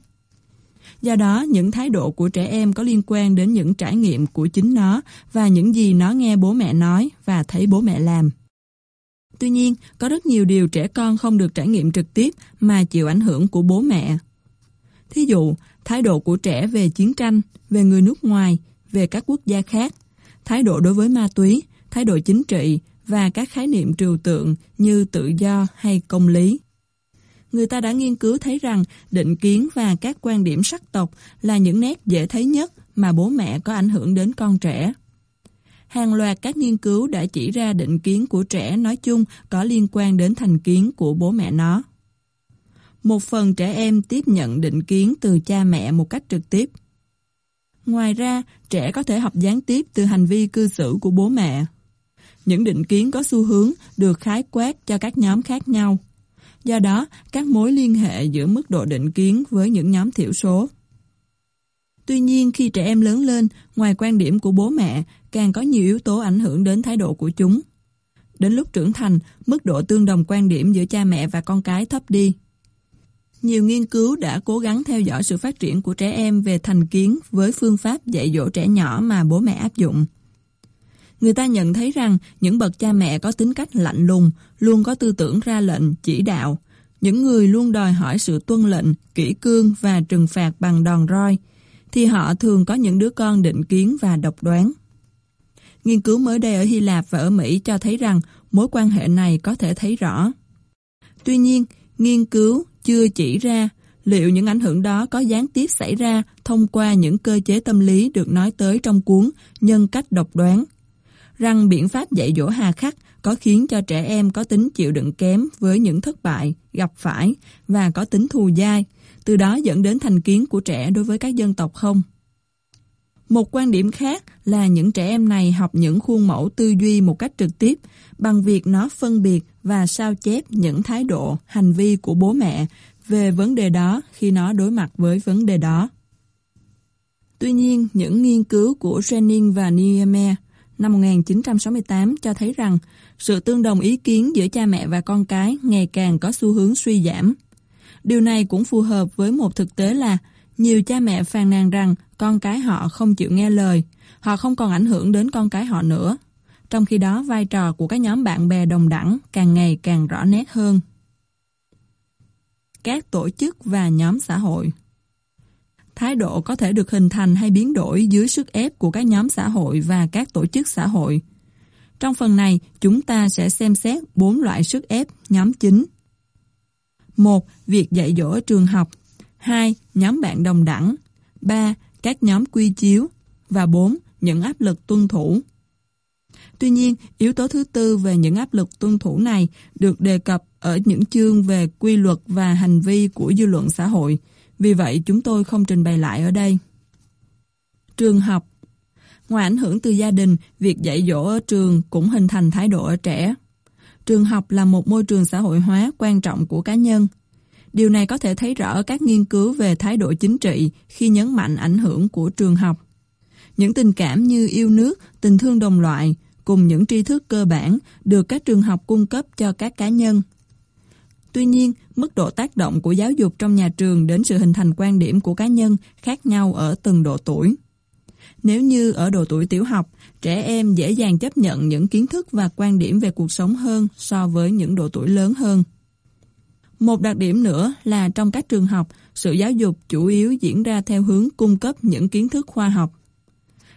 Do đó, những thái độ của trẻ em có liên quan đến những trải nghiệm của chính nó và những gì nó nghe bố mẹ nói và thấy bố mẹ làm. Tuy nhiên, có rất nhiều điều trẻ con không được trải nghiệm trực tiếp mà chịu ảnh hưởng của bố mẹ. Thí dụ, thái độ của trẻ về chiến tranh, về người nước ngoài, về các quốc gia khác, thái độ đối với ma túy, thái độ chính trị và các khái niệm trừu tượng như tự do hay công lý. Người ta đã nghiên cứu thấy rằng định kiến và các quan điểm sắc tộc là những nét dễ thấy nhất mà bố mẹ có ảnh hưởng đến con trẻ. Hàng loạt các nghiên cứu đã chỉ ra định kiến của trẻ nói chung có liên quan đến thành kiến của bố mẹ nó. Một phần trẻ em tiếp nhận định kiến từ cha mẹ một cách trực tiếp. Ngoài ra, trẻ có thể học gián tiếp từ hành vi cư xử của bố mẹ. Những định kiến có xu hướng được khái quát cho các nhóm khác nhau. Do đó, các mối liên hệ giữa mức độ định kiến với những nhóm thiểu số. Tuy nhiên, khi trẻ em lớn lên, ngoài quan điểm của bố mẹ, càng có nhiều yếu tố ảnh hưởng đến thái độ của chúng. Đến lúc trưởng thành, mức độ tương đồng quan điểm giữa cha mẹ và con cái thấp đi. Nhiều nghiên cứu đã cố gắng theo dõi sự phát triển của trẻ em về thành kiến với phương pháp dạy dỗ trẻ nhỏ mà bố mẹ áp dụng. Người ta nhận thấy rằng những bậc cha mẹ có tính cách lạnh lùng, luôn có tư tưởng ra lệnh, chỉ đạo. Những người luôn đòi hỏi sự tuân lệnh, kỹ cương và trừng phạt bằng đòn roi, thì họ thường có những đứa con định kiến và độc đoán. Nghiên cứu mới đây ở Hy Lạp và ở Mỹ cho thấy rằng mối quan hệ này có thể thấy rõ. Tuy nhiên, nghiên cứu chưa chỉ ra liệu những ảnh hưởng đó có gián tiếp xảy ra thông qua những cơ chế tâm lý được nói tới trong cuốn Nhân cách độc đoán rằng biện pháp dạy dỗ hà khắc có khiến cho trẻ em có tính chịu đựng kém với những thất bại, gặp phải và có tính thù dai, từ đó dẫn đến thành kiến của trẻ đối với các dân tộc không? Một quan điểm khác là những trẻ em này học những khuôn mẫu tư duy một cách trực tiếp bằng việc nó phân biệt và sao chép những thái độ, hành vi của bố mẹ về vấn đề đó khi nó đối mặt với vấn đề đó. Tuy nhiên, những nghiên cứu của Jennings và Niemeyer năm 1968 cho thấy rằng sự tương đồng ý kiến giữa cha mẹ và con cái ngày càng có xu hướng suy giảm. Điều này cũng phù hợp với một thực tế là nhiều cha mẹ phàn nàn rằng con cái họ không chịu nghe lời, họ không còn ảnh hưởng đến con cái họ nữa. Trong khi đó, vai trò của các nhóm bạn bè đồng đẳng càng ngày càng rõ nét hơn. Các tổ chức và nhóm xã hội Thái độ có thể được hình thành hay biến đổi dưới sức ép của các nhóm xã hội và các tổ chức xã hội. Trong phần này, chúng ta sẽ xem xét bốn loại sức ép nhóm chính. 1. Việc dạy dỗ ở trường học 2. Nhóm bạn đồng đẳng 3. Các nhóm quy chiếu và 4. Những áp lực tuân thủ. Tuy nhiên, yếu tố thứ tư về những áp lực tuân thủ này được đề cập ở những chương về quy luật và hành vi của dư luận xã hội, vì vậy chúng tôi không trình bày lại ở đây. Trường học Ngoài ảnh hưởng từ gia đình, việc dạy dỗ ở trường cũng hình thành thái độ ở trẻ. Trường học là một môi trường xã hội hóa quan trọng của cá nhân. Điều này có thể thấy rõ ở các nghiên cứu về thái độ chính trị khi nhấn mạnh ảnh hưởng của trường học. Những tình cảm như yêu nước, tình thương đồng loại cùng những tri thức cơ bản được các trường học cung cấp cho các cá nhân. Tuy nhiên, mức độ tác động của giáo dục trong nhà trường đến sự hình thành quan điểm của cá nhân khác nhau ở từng độ tuổi. Nếu như ở độ tuổi tiểu học, trẻ em dễ dàng chấp nhận những kiến thức và quan điểm về cuộc sống hơn so với những độ tuổi lớn hơn. Một đặc điểm nữa là trong các trường học, sự giáo dục chủ yếu diễn ra theo hướng cung cấp những kiến thức khoa học.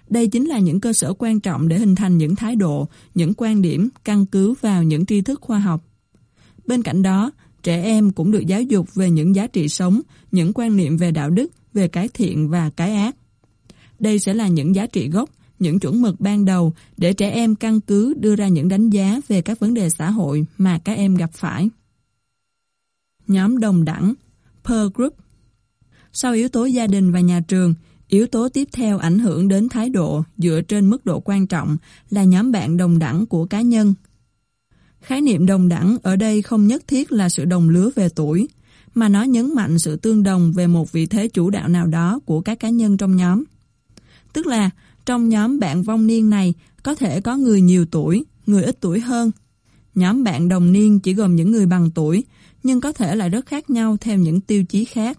Đây chính là những cơ sở quan trọng để hình thành những thái độ, những quan điểm căn cứ vào những tri thức khoa học. Bên cạnh đó, trẻ em cũng được giáo dục về những giá trị sống, những quan niệm về đạo đức, về cái thiện và cái ác. Đây sẽ là những giá trị gốc, những chuẩn mực ban đầu để trẻ em căn cứ đưa ra những đánh giá về các vấn đề xã hội mà các em gặp phải. Nhóm đồng đẳng Peer Group Sau yếu tố gia đình và nhà trường, yếu tố tiếp theo ảnh hưởng đến thái độ dựa trên mức độ quan trọng là nhóm bạn đồng đẳng của cá nhân. Khái niệm đồng đẳng ở đây không nhất thiết là sự đồng lứa về tuổi, mà nó nhấn mạnh sự tương đồng về một vị thế chủ đạo nào đó của các cá nhân trong nhóm. Tức là, trong nhóm bạn vong niên này có thể có người nhiều tuổi, người ít tuổi hơn. Nhóm bạn đồng niên chỉ gồm những người bằng tuổi, nhưng có thể lại rất khác nhau theo những tiêu chí khác.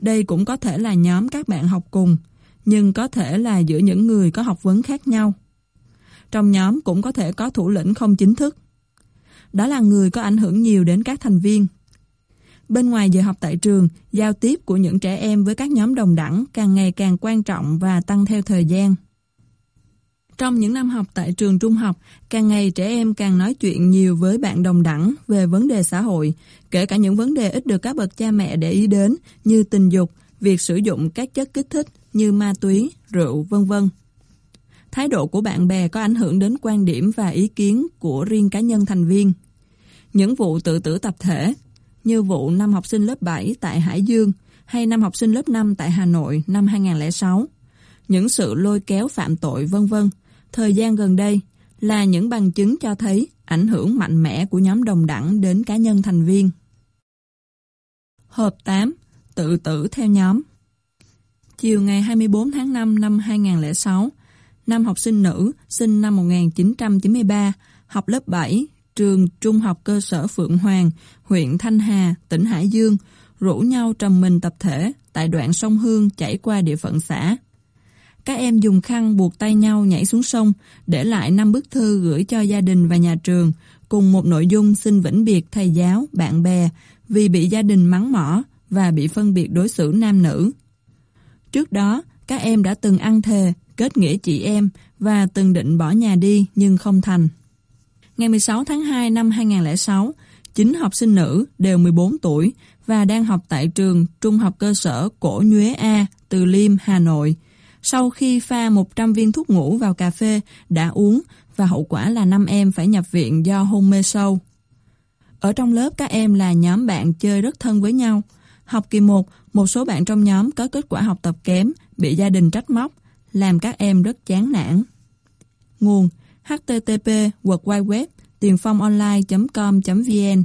Đây cũng có thể là nhóm các bạn học cùng, nhưng có thể là giữa những người có học vấn khác nhau. Trong nhóm cũng có thể có thủ lĩnh không chính thức. Đó là người có ảnh hưởng nhiều đến các thành viên. Bên ngoài giờ học tại trường, giao tiếp của những trẻ em với các nhóm đồng đẳng càng ngày càng quan trọng và tăng theo thời gian. Trong những năm học tại trường trung học, càng ngày trẻ em càng nói chuyện nhiều với bạn đồng đẳng về vấn đề xã hội, kể cả những vấn đề ít được các bậc cha mẹ để ý đến như tình dục, việc sử dụng các chất kích thích như ma túy, rượu, vân vân. Thái độ của bạn bè có ảnh hưởng đến quan điểm và ý kiến của riêng cá nhân thành viên. Những vụ tự tử tập thể, như vụ năm học sinh lớp 7 tại Hải Dương hay năm học sinh lớp 5 tại Hà Nội năm 2006, những sự lôi kéo phạm tội vân vân thời gian gần đây là những bằng chứng cho thấy ảnh hưởng mạnh mẽ của nhóm đồng đẳng đến cá nhân thành viên. Hợp 8. Tự tử theo nhóm Chiều ngày 24 tháng 5 năm 2006, năm học sinh nữ sinh năm 1993, học lớp 7, trường Trung học cơ sở Phượng Hoàng, huyện Thanh Hà, tỉnh Hải Dương, rủ nhau trầm mình tập thể tại đoạn sông Hương chảy qua địa phận xã. Các em dùng khăn buộc tay nhau nhảy xuống sông, để lại 5 bức thư gửi cho gia đình và nhà trường, cùng một nội dung xin vĩnh biệt thầy giáo, bạn bè vì bị gia đình mắng mỏ và bị phân biệt đối xử nam nữ. Trước đó, các em đã từng ăn thề, kết nghĩa chị em và từng định bỏ nhà đi nhưng không thành. Ngày 16 tháng 2 năm 2006, 9 học sinh nữ đều 14 tuổi và đang học tại trường Trung học cơ sở Cổ Nhuế A, Từ Liêm, Hà Nội, sau khi pha 100 viên thuốc ngủ vào cà phê đã uống và hậu quả là 5 em phải nhập viện do hôn mê sâu. Ở trong lớp các em là nhóm bạn chơi rất thân với nhau. Học kỳ 1, một số bạn trong nhóm có kết quả học tập kém, bị gia đình trách móc, làm các em rất chán nản. Nguồn http www tiềnphongonline.com.vn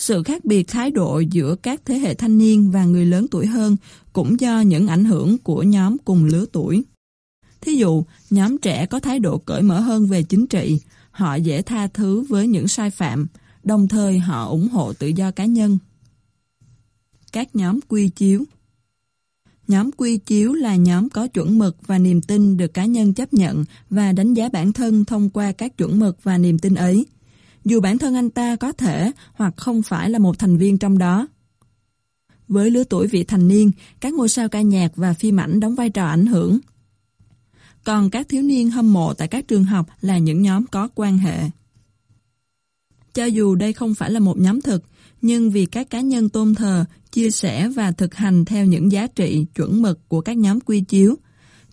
sự khác biệt thái độ giữa các thế hệ thanh niên và người lớn tuổi hơn cũng do những ảnh hưởng của nhóm cùng lứa tuổi. Thí dụ, nhóm trẻ có thái độ cởi mở hơn về chính trị, họ dễ tha thứ với những sai phạm, đồng thời họ ủng hộ tự do cá nhân. Các nhóm quy chiếu Nhóm quy chiếu là nhóm có chuẩn mực và niềm tin được cá nhân chấp nhận và đánh giá bản thân thông qua các chuẩn mực và niềm tin ấy dù bản thân anh ta có thể hoặc không phải là một thành viên trong đó. Với lứa tuổi vị thành niên, các ngôi sao ca nhạc và phim ảnh đóng vai trò ảnh hưởng. Còn các thiếu niên hâm mộ tại các trường học là những nhóm có quan hệ. Cho dù đây không phải là một nhóm thực, nhưng vì các cá nhân tôn thờ, chia sẻ và thực hành theo những giá trị chuẩn mực của các nhóm quy chiếu,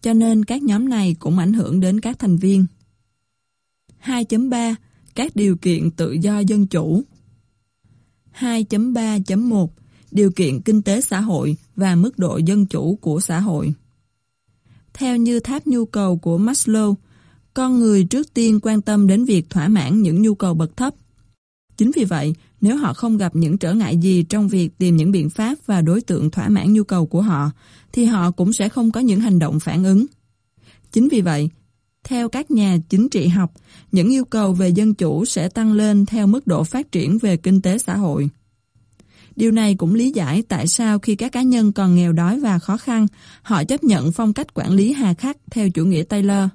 cho nên các nhóm này cũng ảnh hưởng đến các thành viên. 2.3 các điều kiện tự do dân chủ. 2.3.1 Điều kiện kinh tế xã hội và mức độ dân chủ của xã hội. Theo như tháp nhu cầu của Maslow, con người trước tiên quan tâm đến việc thỏa mãn những nhu cầu bậc thấp. Chính vì vậy, nếu họ không gặp những trở ngại gì trong việc tìm những biện pháp và đối tượng thỏa mãn nhu cầu của họ, thì họ cũng sẽ không có những hành động phản ứng. Chính vì vậy, theo các nhà chính trị học, những yêu cầu về dân chủ sẽ tăng lên theo mức độ phát triển về kinh tế xã hội. Điều này cũng lý giải tại sao khi các cá nhân còn nghèo đói và khó khăn, họ chấp nhận phong cách quản lý hà khắc theo chủ nghĩa Taylor.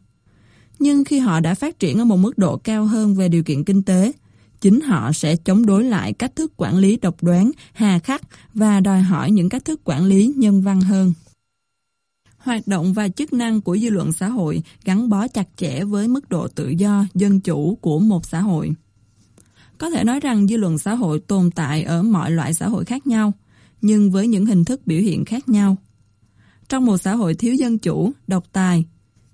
Nhưng khi họ đã phát triển ở một mức độ cao hơn về điều kiện kinh tế, chính họ sẽ chống đối lại cách thức quản lý độc đoán, hà khắc và đòi hỏi những cách thức quản lý nhân văn hơn. Hoạt động và chức năng của dư luận xã hội gắn bó chặt chẽ với mức độ tự do, dân chủ của một xã hội. Có thể nói rằng dư luận xã hội tồn tại ở mọi loại xã hội khác nhau, nhưng với những hình thức biểu hiện khác nhau. Trong một xã hội thiếu dân chủ, độc tài,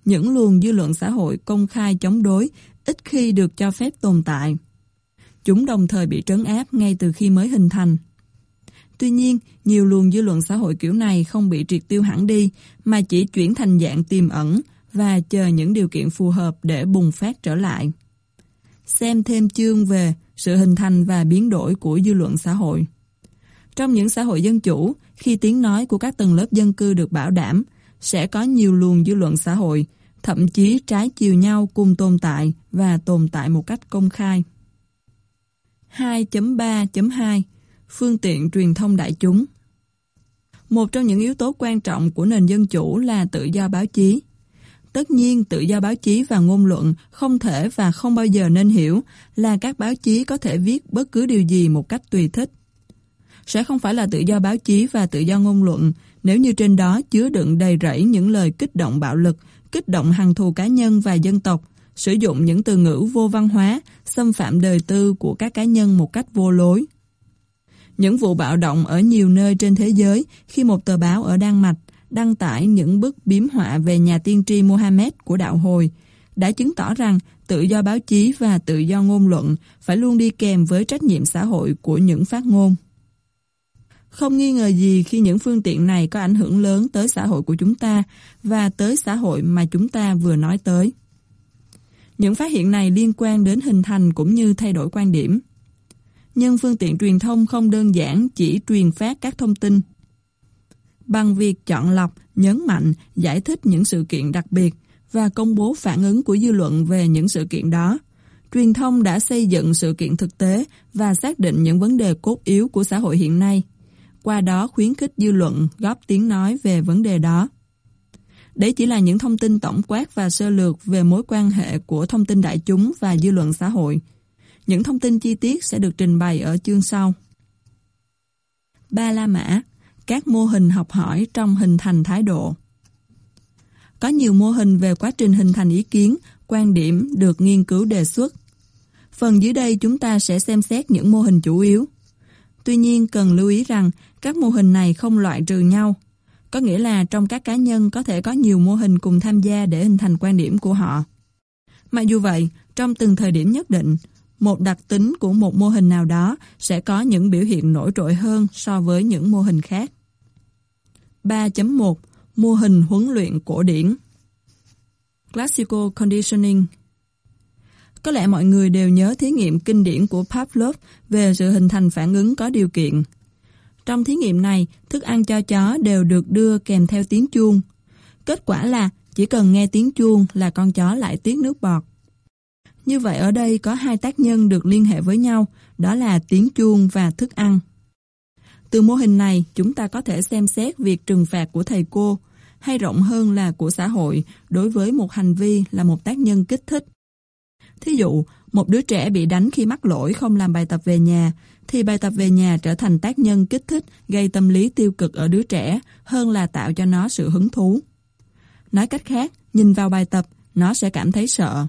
những luồng dư luận xã hội công khai chống đối ít khi được cho phép tồn tại. Chúng đồng thời bị trấn áp ngay từ khi mới hình thành. Tuy nhiên, nhiều luồng dư luận xã hội kiểu này không bị triệt tiêu hẳn đi, mà chỉ chuyển thành dạng tiềm ẩn và chờ những điều kiện phù hợp để bùng phát trở lại. xem thêm chương về sự hình thành và biến đổi của dư luận xã hội. Trong những xã hội dân chủ, khi tiếng nói của các tầng lớp dân cư được bảo đảm, sẽ có nhiều luồng dư luận xã hội, thậm chí trái chiều nhau cùng tồn tại và tồn tại một cách công khai. 2.3.2 Phương tiện truyền thông đại chúng Một trong những yếu tố quan trọng của nền dân chủ là tự do báo chí. Tất nhiên, tự do báo chí và ngôn luận không thể và không bao giờ nên hiểu là các báo chí có thể viết bất cứ điều gì một cách tùy thích. Sẽ không phải là tự do báo chí và tự do ngôn luận nếu như trên đó chứa đựng đầy rẫy những lời kích động bạo lực, kích động hằng thù cá nhân và dân tộc, sử dụng những từ ngữ vô văn hóa, xâm phạm đời tư của các cá nhân một cách vô lối. Những vụ bạo động ở nhiều nơi trên thế giới khi một tờ báo ở Đan Mạch đăng tải những bức biếm họa về nhà tiên tri Mohammed của đạo hồi, đã chứng tỏ rằng tự do báo chí và tự do ngôn luận phải luôn đi kèm với trách nhiệm xã hội của những phát ngôn. Không nghi ngờ gì khi những phương tiện này có ảnh hưởng lớn tới xã hội của chúng ta và tới xã hội mà chúng ta vừa nói tới. Những phát hiện này liên quan đến hình thành cũng như thay đổi quan điểm. Nhưng phương tiện truyền thông không đơn giản chỉ truyền phát các thông tin. Bằng việc chọn lọc, nhấn mạnh, giải thích những sự kiện đặc biệt và công bố phản ứng của dư luận về những sự kiện đó, truyền thông đã xây dựng sự kiện thực tế và xác định những vấn đề cốt yếu của xã hội hiện nay qua đó khuyến khích dư luận góp tiếng nói về vấn đề đó. Đấy chỉ là những thông tin tổng quát và sơ lược về mối quan hệ của thông tin đại chúng và dư luận xã hội. Những thông tin chi tiết sẽ được trình bày ở chương sau. Ba La Mã, các mô hình học hỏi trong hình thành thái độ. Có nhiều mô hình về quá trình hình thành ý kiến, quan điểm được nghiên cứu đề xuất. Phần dưới đây chúng ta sẽ xem xét những mô hình chủ yếu. Tuy nhiên cần lưu ý rằng các mô hình này không loại trừ nhau. Có nghĩa là trong các cá nhân có thể có nhiều mô hình cùng tham gia để hình thành quan điểm của họ. Mặc dù vậy, trong từng thời điểm nhất định, một đặc tính của một mô hình nào đó sẽ có những biểu hiện nổi trội hơn so với những mô hình khác. 3.1 Mô hình huấn luyện cổ điển Classical Conditioning Có lẽ mọi người đều nhớ thí nghiệm kinh điển của Pavlov về sự hình thành phản ứng có điều kiện. Trong thí nghiệm này, thức ăn cho chó đều được đưa kèm theo tiếng chuông. Kết quả là chỉ cần nghe tiếng chuông là con chó lại tiết nước bọt. Như vậy ở đây có hai tác nhân được liên hệ với nhau, đó là tiếng chuông và thức ăn. Từ mô hình này, chúng ta có thể xem xét việc trừng phạt của thầy cô, hay rộng hơn là của xã hội, đối với một hành vi là một tác nhân kích thích. Thí dụ, một đứa trẻ bị đánh khi mắc lỗi không làm bài tập về nhà, thì bài tập về nhà trở thành tác nhân kích thích gây tâm lý tiêu cực ở đứa trẻ hơn là tạo cho nó sự hứng thú. Nói cách khác, nhìn vào bài tập, nó sẽ cảm thấy sợ.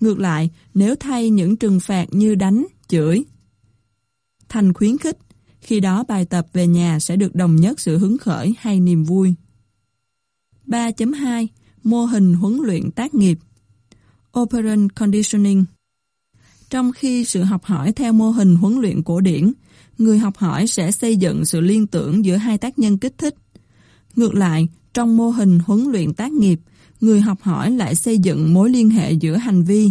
Ngược lại, nếu thay những trừng phạt như đánh, chửi, thành khuyến khích, khi đó bài tập về nhà sẽ được đồng nhất sự hứng khởi hay niềm vui. 3.2 Mô hình huấn luyện tác nghiệp Operant Conditioning trong khi sự học hỏi theo mô hình huấn luyện cổ điển, người học hỏi sẽ xây dựng sự liên tưởng giữa hai tác nhân kích thích. Ngược lại, trong mô hình huấn luyện tác nghiệp, người học hỏi lại xây dựng mối liên hệ giữa hành vi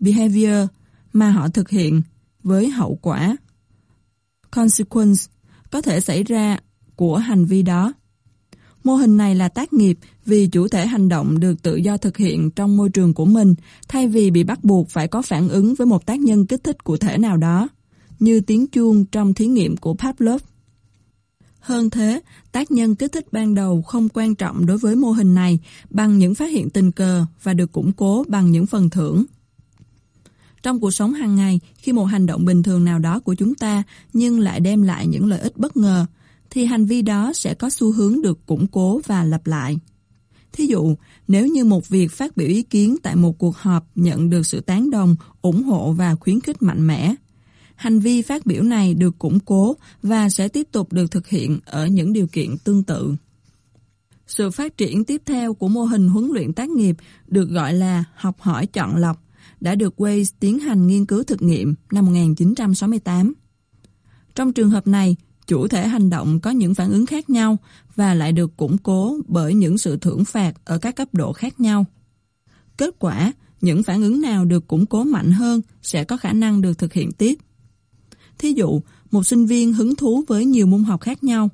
behavior mà họ thực hiện với hậu quả consequence có thể xảy ra của hành vi đó. Mô hình này là tác nghiệp vì chủ thể hành động được tự do thực hiện trong môi trường của mình thay vì bị bắt buộc phải có phản ứng với một tác nhân kích thích cụ thể nào đó, như tiếng chuông trong thí nghiệm của Pavlov. Hơn thế, tác nhân kích thích ban đầu không quan trọng đối với mô hình này bằng những phát hiện tình cờ và được củng cố bằng những phần thưởng. Trong cuộc sống hàng ngày, khi một hành động bình thường nào đó của chúng ta nhưng lại đem lại những lợi ích bất ngờ, thì hành vi đó sẽ có xu hướng được củng cố và lặp lại. Thí dụ, nếu như một việc phát biểu ý kiến tại một cuộc họp nhận được sự tán đồng, ủng hộ và khuyến khích mạnh mẽ, hành vi phát biểu này được củng cố và sẽ tiếp tục được thực hiện ở những điều kiện tương tự. Sự phát triển tiếp theo của mô hình huấn luyện tác nghiệp được gọi là học hỏi chọn lọc, đã được Waze tiến hành nghiên cứu thực nghiệm năm 1968. Trong trường hợp này, chủ thể hành động có những phản ứng khác nhau và lại được củng cố bởi những sự thưởng phạt ở các cấp độ khác nhau. Kết quả, những phản ứng nào được củng cố mạnh hơn sẽ có khả năng được thực hiện tiếp. Thí dụ, một sinh viên hứng thú với nhiều môn học khác nhau.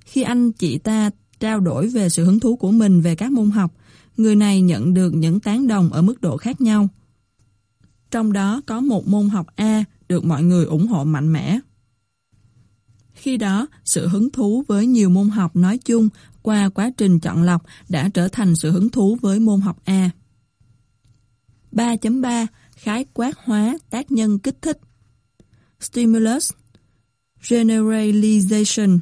Khi anh chị ta trao đổi về sự hứng thú của mình về các môn học, người này nhận được những tán đồng ở mức độ khác nhau. Trong đó có một môn học A được mọi người ủng hộ mạnh mẽ. Khi đó, sự hứng thú với nhiều môn học nói chung qua quá trình chọn lọc đã trở thành sự hứng thú với môn học A. 3.3 Khái quát hóa tác nhân kích thích Stimulus Generalization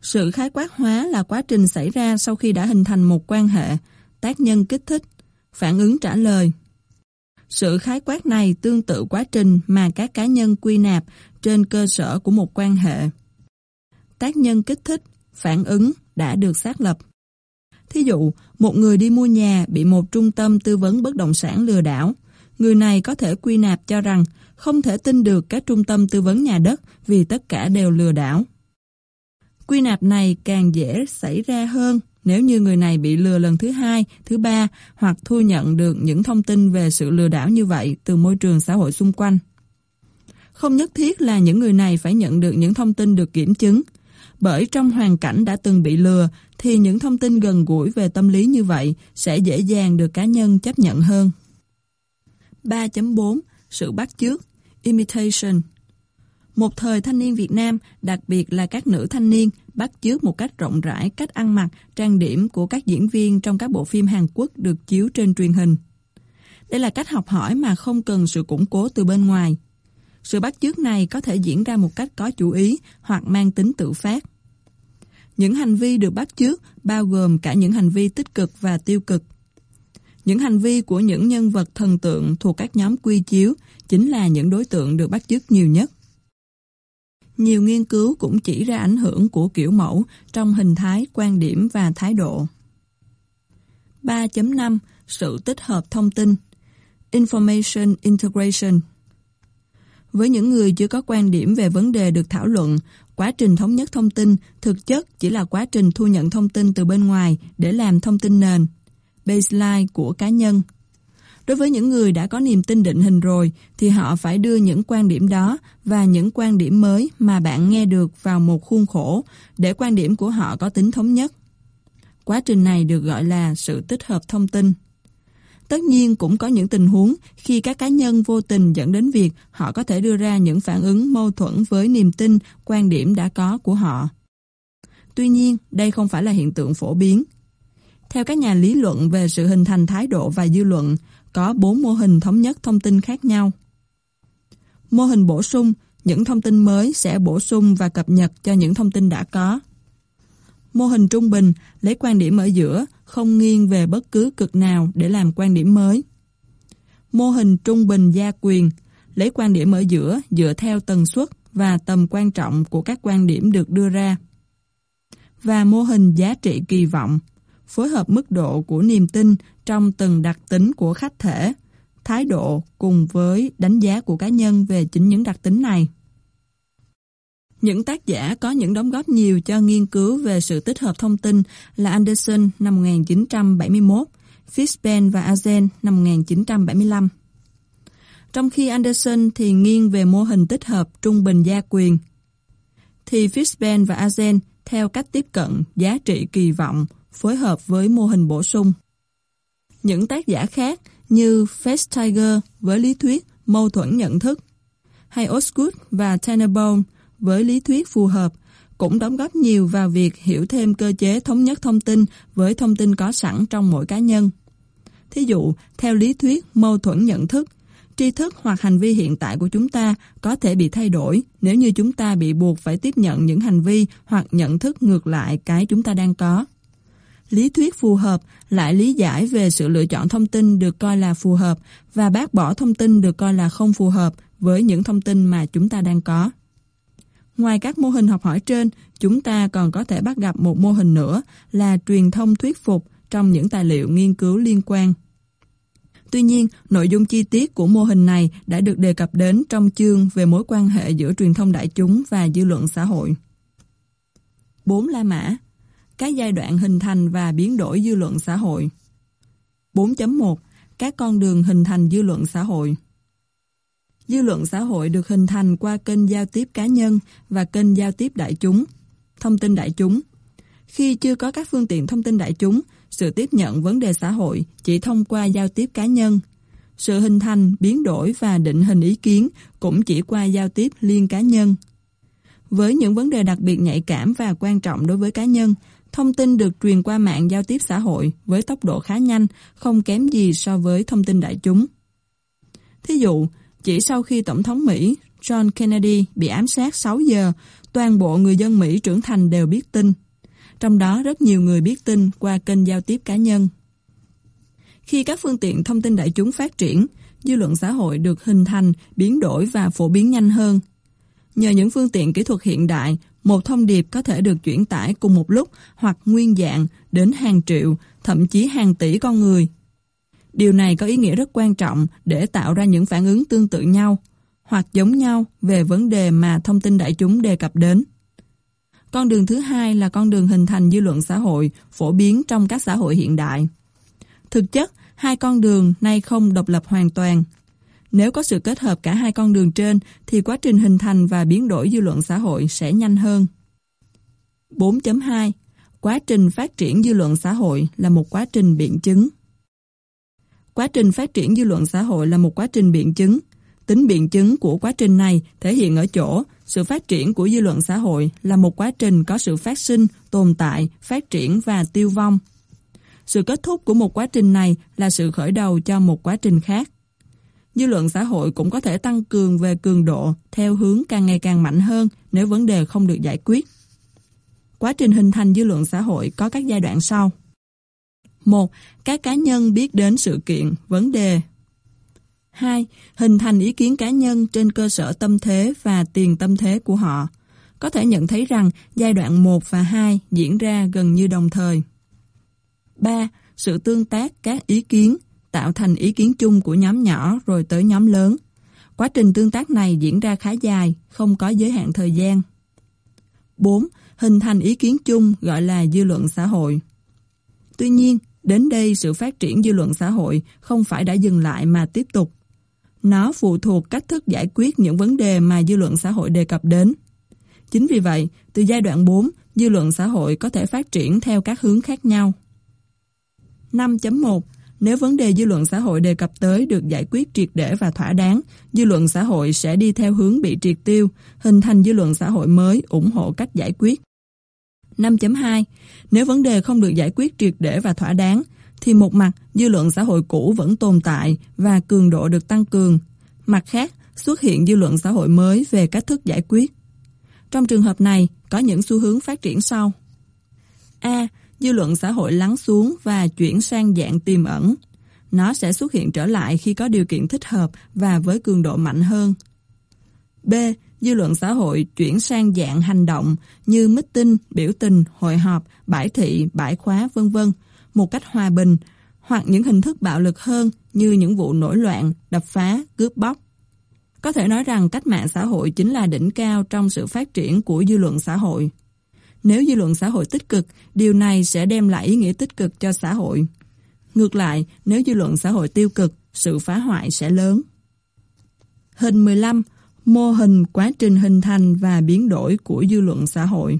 Sự khái quát hóa là quá trình xảy ra sau khi đã hình thành một quan hệ, tác nhân kích thích, phản ứng trả lời. Sự khái quát này tương tự quá trình mà các cá nhân quy nạp trên cơ sở của một quan hệ. Tác nhân kích thích, phản ứng đã được xác lập. Thí dụ, một người đi mua nhà bị một trung tâm tư vấn bất động sản lừa đảo. Người này có thể quy nạp cho rằng không thể tin được các trung tâm tư vấn nhà đất vì tất cả đều lừa đảo. Quy nạp này càng dễ xảy ra hơn nếu như người này bị lừa lần thứ hai, thứ ba hoặc thu nhận được những thông tin về sự lừa đảo như vậy từ môi trường xã hội xung quanh. Không nhất thiết là những người này phải nhận được những thông tin được kiểm chứng, bởi trong hoàn cảnh đã từng bị lừa thì những thông tin gần gũi về tâm lý như vậy sẽ dễ dàng được cá nhân chấp nhận hơn. 3.4 Sự bắt chước Imitation một thời thanh niên Việt Nam, đặc biệt là các nữ thanh niên, bắt chước một cách rộng rãi cách ăn mặc, trang điểm của các diễn viên trong các bộ phim Hàn Quốc được chiếu trên truyền hình. Đây là cách học hỏi mà không cần sự củng cố từ bên ngoài. Sự bắt chước này có thể diễn ra một cách có chủ ý hoặc mang tính tự phát. Những hành vi được bắt chước bao gồm cả những hành vi tích cực và tiêu cực. Những hành vi của những nhân vật thần tượng thuộc các nhóm quy chiếu chính là những đối tượng được bắt chước nhiều nhất. Nhiều nghiên cứu cũng chỉ ra ảnh hưởng của kiểu mẫu trong hình thái, quan điểm và thái độ. 3.5 Sự tích hợp thông tin Information Integration với những người chưa có quan điểm về vấn đề được thảo luận, quá trình thống nhất thông tin thực chất chỉ là quá trình thu nhận thông tin từ bên ngoài để làm thông tin nền, baseline của cá nhân. Đối với những người đã có niềm tin định hình rồi thì họ phải đưa những quan điểm đó và những quan điểm mới mà bạn nghe được vào một khuôn khổ để quan điểm của họ có tính thống nhất. Quá trình này được gọi là sự tích hợp thông tin. Tất nhiên cũng có những tình huống khi các cá nhân vô tình dẫn đến việc họ có thể đưa ra những phản ứng mâu thuẫn với niềm tin, quan điểm đã có của họ. Tuy nhiên, đây không phải là hiện tượng phổ biến. Theo các nhà lý luận về sự hình thành thái độ và dư luận, có bốn mô hình thống nhất thông tin khác nhau. Mô hình bổ sung, những thông tin mới sẽ bổ sung và cập nhật cho những thông tin đã có. Mô hình trung bình lấy quan điểm ở giữa, không nghiêng về bất cứ cực nào để làm quan điểm mới. Mô hình trung bình gia quyền lấy quan điểm ở giữa dựa theo tần suất và tầm quan trọng của các quan điểm được đưa ra. Và mô hình giá trị kỳ vọng phối hợp mức độ của niềm tin trong từng đặc tính của khách thể, thái độ cùng với đánh giá của cá nhân về chính những đặc tính này. Những tác giả có những đóng góp nhiều cho nghiên cứu về sự tích hợp thông tin là Anderson năm 1971, Fishben và Azen năm 1975. Trong khi Anderson thì nghiêng về mô hình tích hợp trung bình gia quyền, thì Fishben và Azen theo cách tiếp cận giá trị kỳ vọng phối hợp với mô hình bổ sung. Những tác giả khác như Festiger với lý thuyết mâu thuẫn nhận thức, hay Osgood và Tenenbaum với lý thuyết phù hợp cũng đóng góp nhiều vào việc hiểu thêm cơ chế thống nhất thông tin với thông tin có sẵn trong mỗi cá nhân. Thí dụ, theo lý thuyết mâu thuẫn nhận thức, tri thức hoặc hành vi hiện tại của chúng ta có thể bị thay đổi nếu như chúng ta bị buộc phải tiếp nhận những hành vi hoặc nhận thức ngược lại cái chúng ta đang có. Lý thuyết phù hợp lại lý giải về sự lựa chọn thông tin được coi là phù hợp và bác bỏ thông tin được coi là không phù hợp với những thông tin mà chúng ta đang có. Ngoài các mô hình học hỏi trên, chúng ta còn có thể bắt gặp một mô hình nữa là truyền thông thuyết phục trong những tài liệu nghiên cứu liên quan. Tuy nhiên, nội dung chi tiết của mô hình này đã được đề cập đến trong chương về mối quan hệ giữa truyền thông đại chúng và dư luận xã hội. 4 La Mã các giai đoạn hình thành và biến đổi dư luận xã hội 4.1 các con đường hình thành dư luận xã hội. Dư luận xã hội được hình thành qua kênh giao tiếp cá nhân và kênh giao tiếp đại chúng, thông tin đại chúng. Khi chưa có các phương tiện thông tin đại chúng, sự tiếp nhận vấn đề xã hội chỉ thông qua giao tiếp cá nhân. Sự hình thành, biến đổi và định hình ý kiến cũng chỉ qua giao tiếp liên cá nhân. Với những vấn đề đặc biệt nhạy cảm và quan trọng đối với cá nhân, thông tin được truyền qua mạng giao tiếp xã hội với tốc độ khá nhanh, không kém gì so với thông tin đại chúng. Thí dụ, chỉ sau khi Tổng thống Mỹ John Kennedy bị ám sát 6 giờ, toàn bộ người dân Mỹ trưởng thành đều biết tin. Trong đó rất nhiều người biết tin qua kênh giao tiếp cá nhân. Khi các phương tiện thông tin đại chúng phát triển, dư luận xã hội được hình thành, biến đổi và phổ biến nhanh hơn. Nhờ những phương tiện kỹ thuật hiện đại, một thông điệp có thể được chuyển tải cùng một lúc hoặc nguyên dạng đến hàng triệu, thậm chí hàng tỷ con người. Điều này có ý nghĩa rất quan trọng để tạo ra những phản ứng tương tự nhau hoặc giống nhau về vấn đề mà thông tin đại chúng đề cập đến. Con đường thứ hai là con đường hình thành dư luận xã hội phổ biến trong các xã hội hiện đại. Thực chất, hai con đường nay không độc lập hoàn toàn. Nếu có sự kết hợp cả hai con đường trên thì quá trình hình thành và biến đổi dư luận xã hội sẽ nhanh hơn. 4.2 Quá trình phát triển dư luận xã hội là một quá trình biện chứng. Quá trình phát triển dư luận xã hội là một quá trình biện chứng. Tính biện chứng của quá trình này thể hiện ở chỗ sự phát triển của dư luận xã hội là một quá trình có sự phát sinh, tồn tại, phát triển và tiêu vong. Sự kết thúc của một quá trình này là sự khởi đầu cho một quá trình khác. Dư luận xã hội cũng có thể tăng cường về cường độ theo hướng càng ngày càng mạnh hơn nếu vấn đề không được giải quyết. Quá trình hình thành dư luận xã hội có các giai đoạn sau. 1. Các cá nhân biết đến sự kiện, vấn đề. 2. Hình thành ý kiến cá nhân trên cơ sở tâm thế và tiền tâm thế của họ. Có thể nhận thấy rằng giai đoạn 1 và 2 diễn ra gần như đồng thời. 3. Sự tương tác các ý kiến tạo thành ý kiến chung của nhóm nhỏ rồi tới nhóm lớn. Quá trình tương tác này diễn ra khá dài, không có giới hạn thời gian. 4. Hình thành ý kiến chung gọi là dư luận xã hội. Tuy nhiên, đến đây sự phát triển dư luận xã hội không phải đã dừng lại mà tiếp tục. Nó phụ thuộc cách thức giải quyết những vấn đề mà dư luận xã hội đề cập đến. Chính vì vậy, từ giai đoạn 4, dư luận xã hội có thể phát triển theo các hướng khác nhau. 5.1 nếu vấn đề dư luận xã hội đề cập tới được giải quyết triệt để và thỏa đáng, dư luận xã hội sẽ đi theo hướng bị triệt tiêu, hình thành dư luận xã hội mới ủng hộ cách giải quyết. 5.2 Nếu vấn đề không được giải quyết triệt để và thỏa đáng, thì một mặt dư luận xã hội cũ vẫn tồn tại và cường độ được tăng cường. Mặt khác, xuất hiện dư luận xã hội mới về cách thức giải quyết. Trong trường hợp này, có những xu hướng phát triển sau. A dư luận xã hội lắng xuống và chuyển sang dạng tiềm ẩn. Nó sẽ xuất hiện trở lại khi có điều kiện thích hợp và với cường độ mạnh hơn. B. Dư luận xã hội chuyển sang dạng hành động như meeting, biểu tình, hội họp, bãi thị, bãi khóa vân vân một cách hòa bình hoặc những hình thức bạo lực hơn như những vụ nổi loạn, đập phá, cướp bóc. Có thể nói rằng cách mạng xã hội chính là đỉnh cao trong sự phát triển của dư luận xã hội. Nếu dư luận xã hội tích cực, điều này sẽ đem lại ý nghĩa tích cực cho xã hội. Ngược lại, nếu dư luận xã hội tiêu cực, sự phá hoại sẽ lớn. Hình 15. Mô hình quá trình hình thành và biến đổi của dư luận xã hội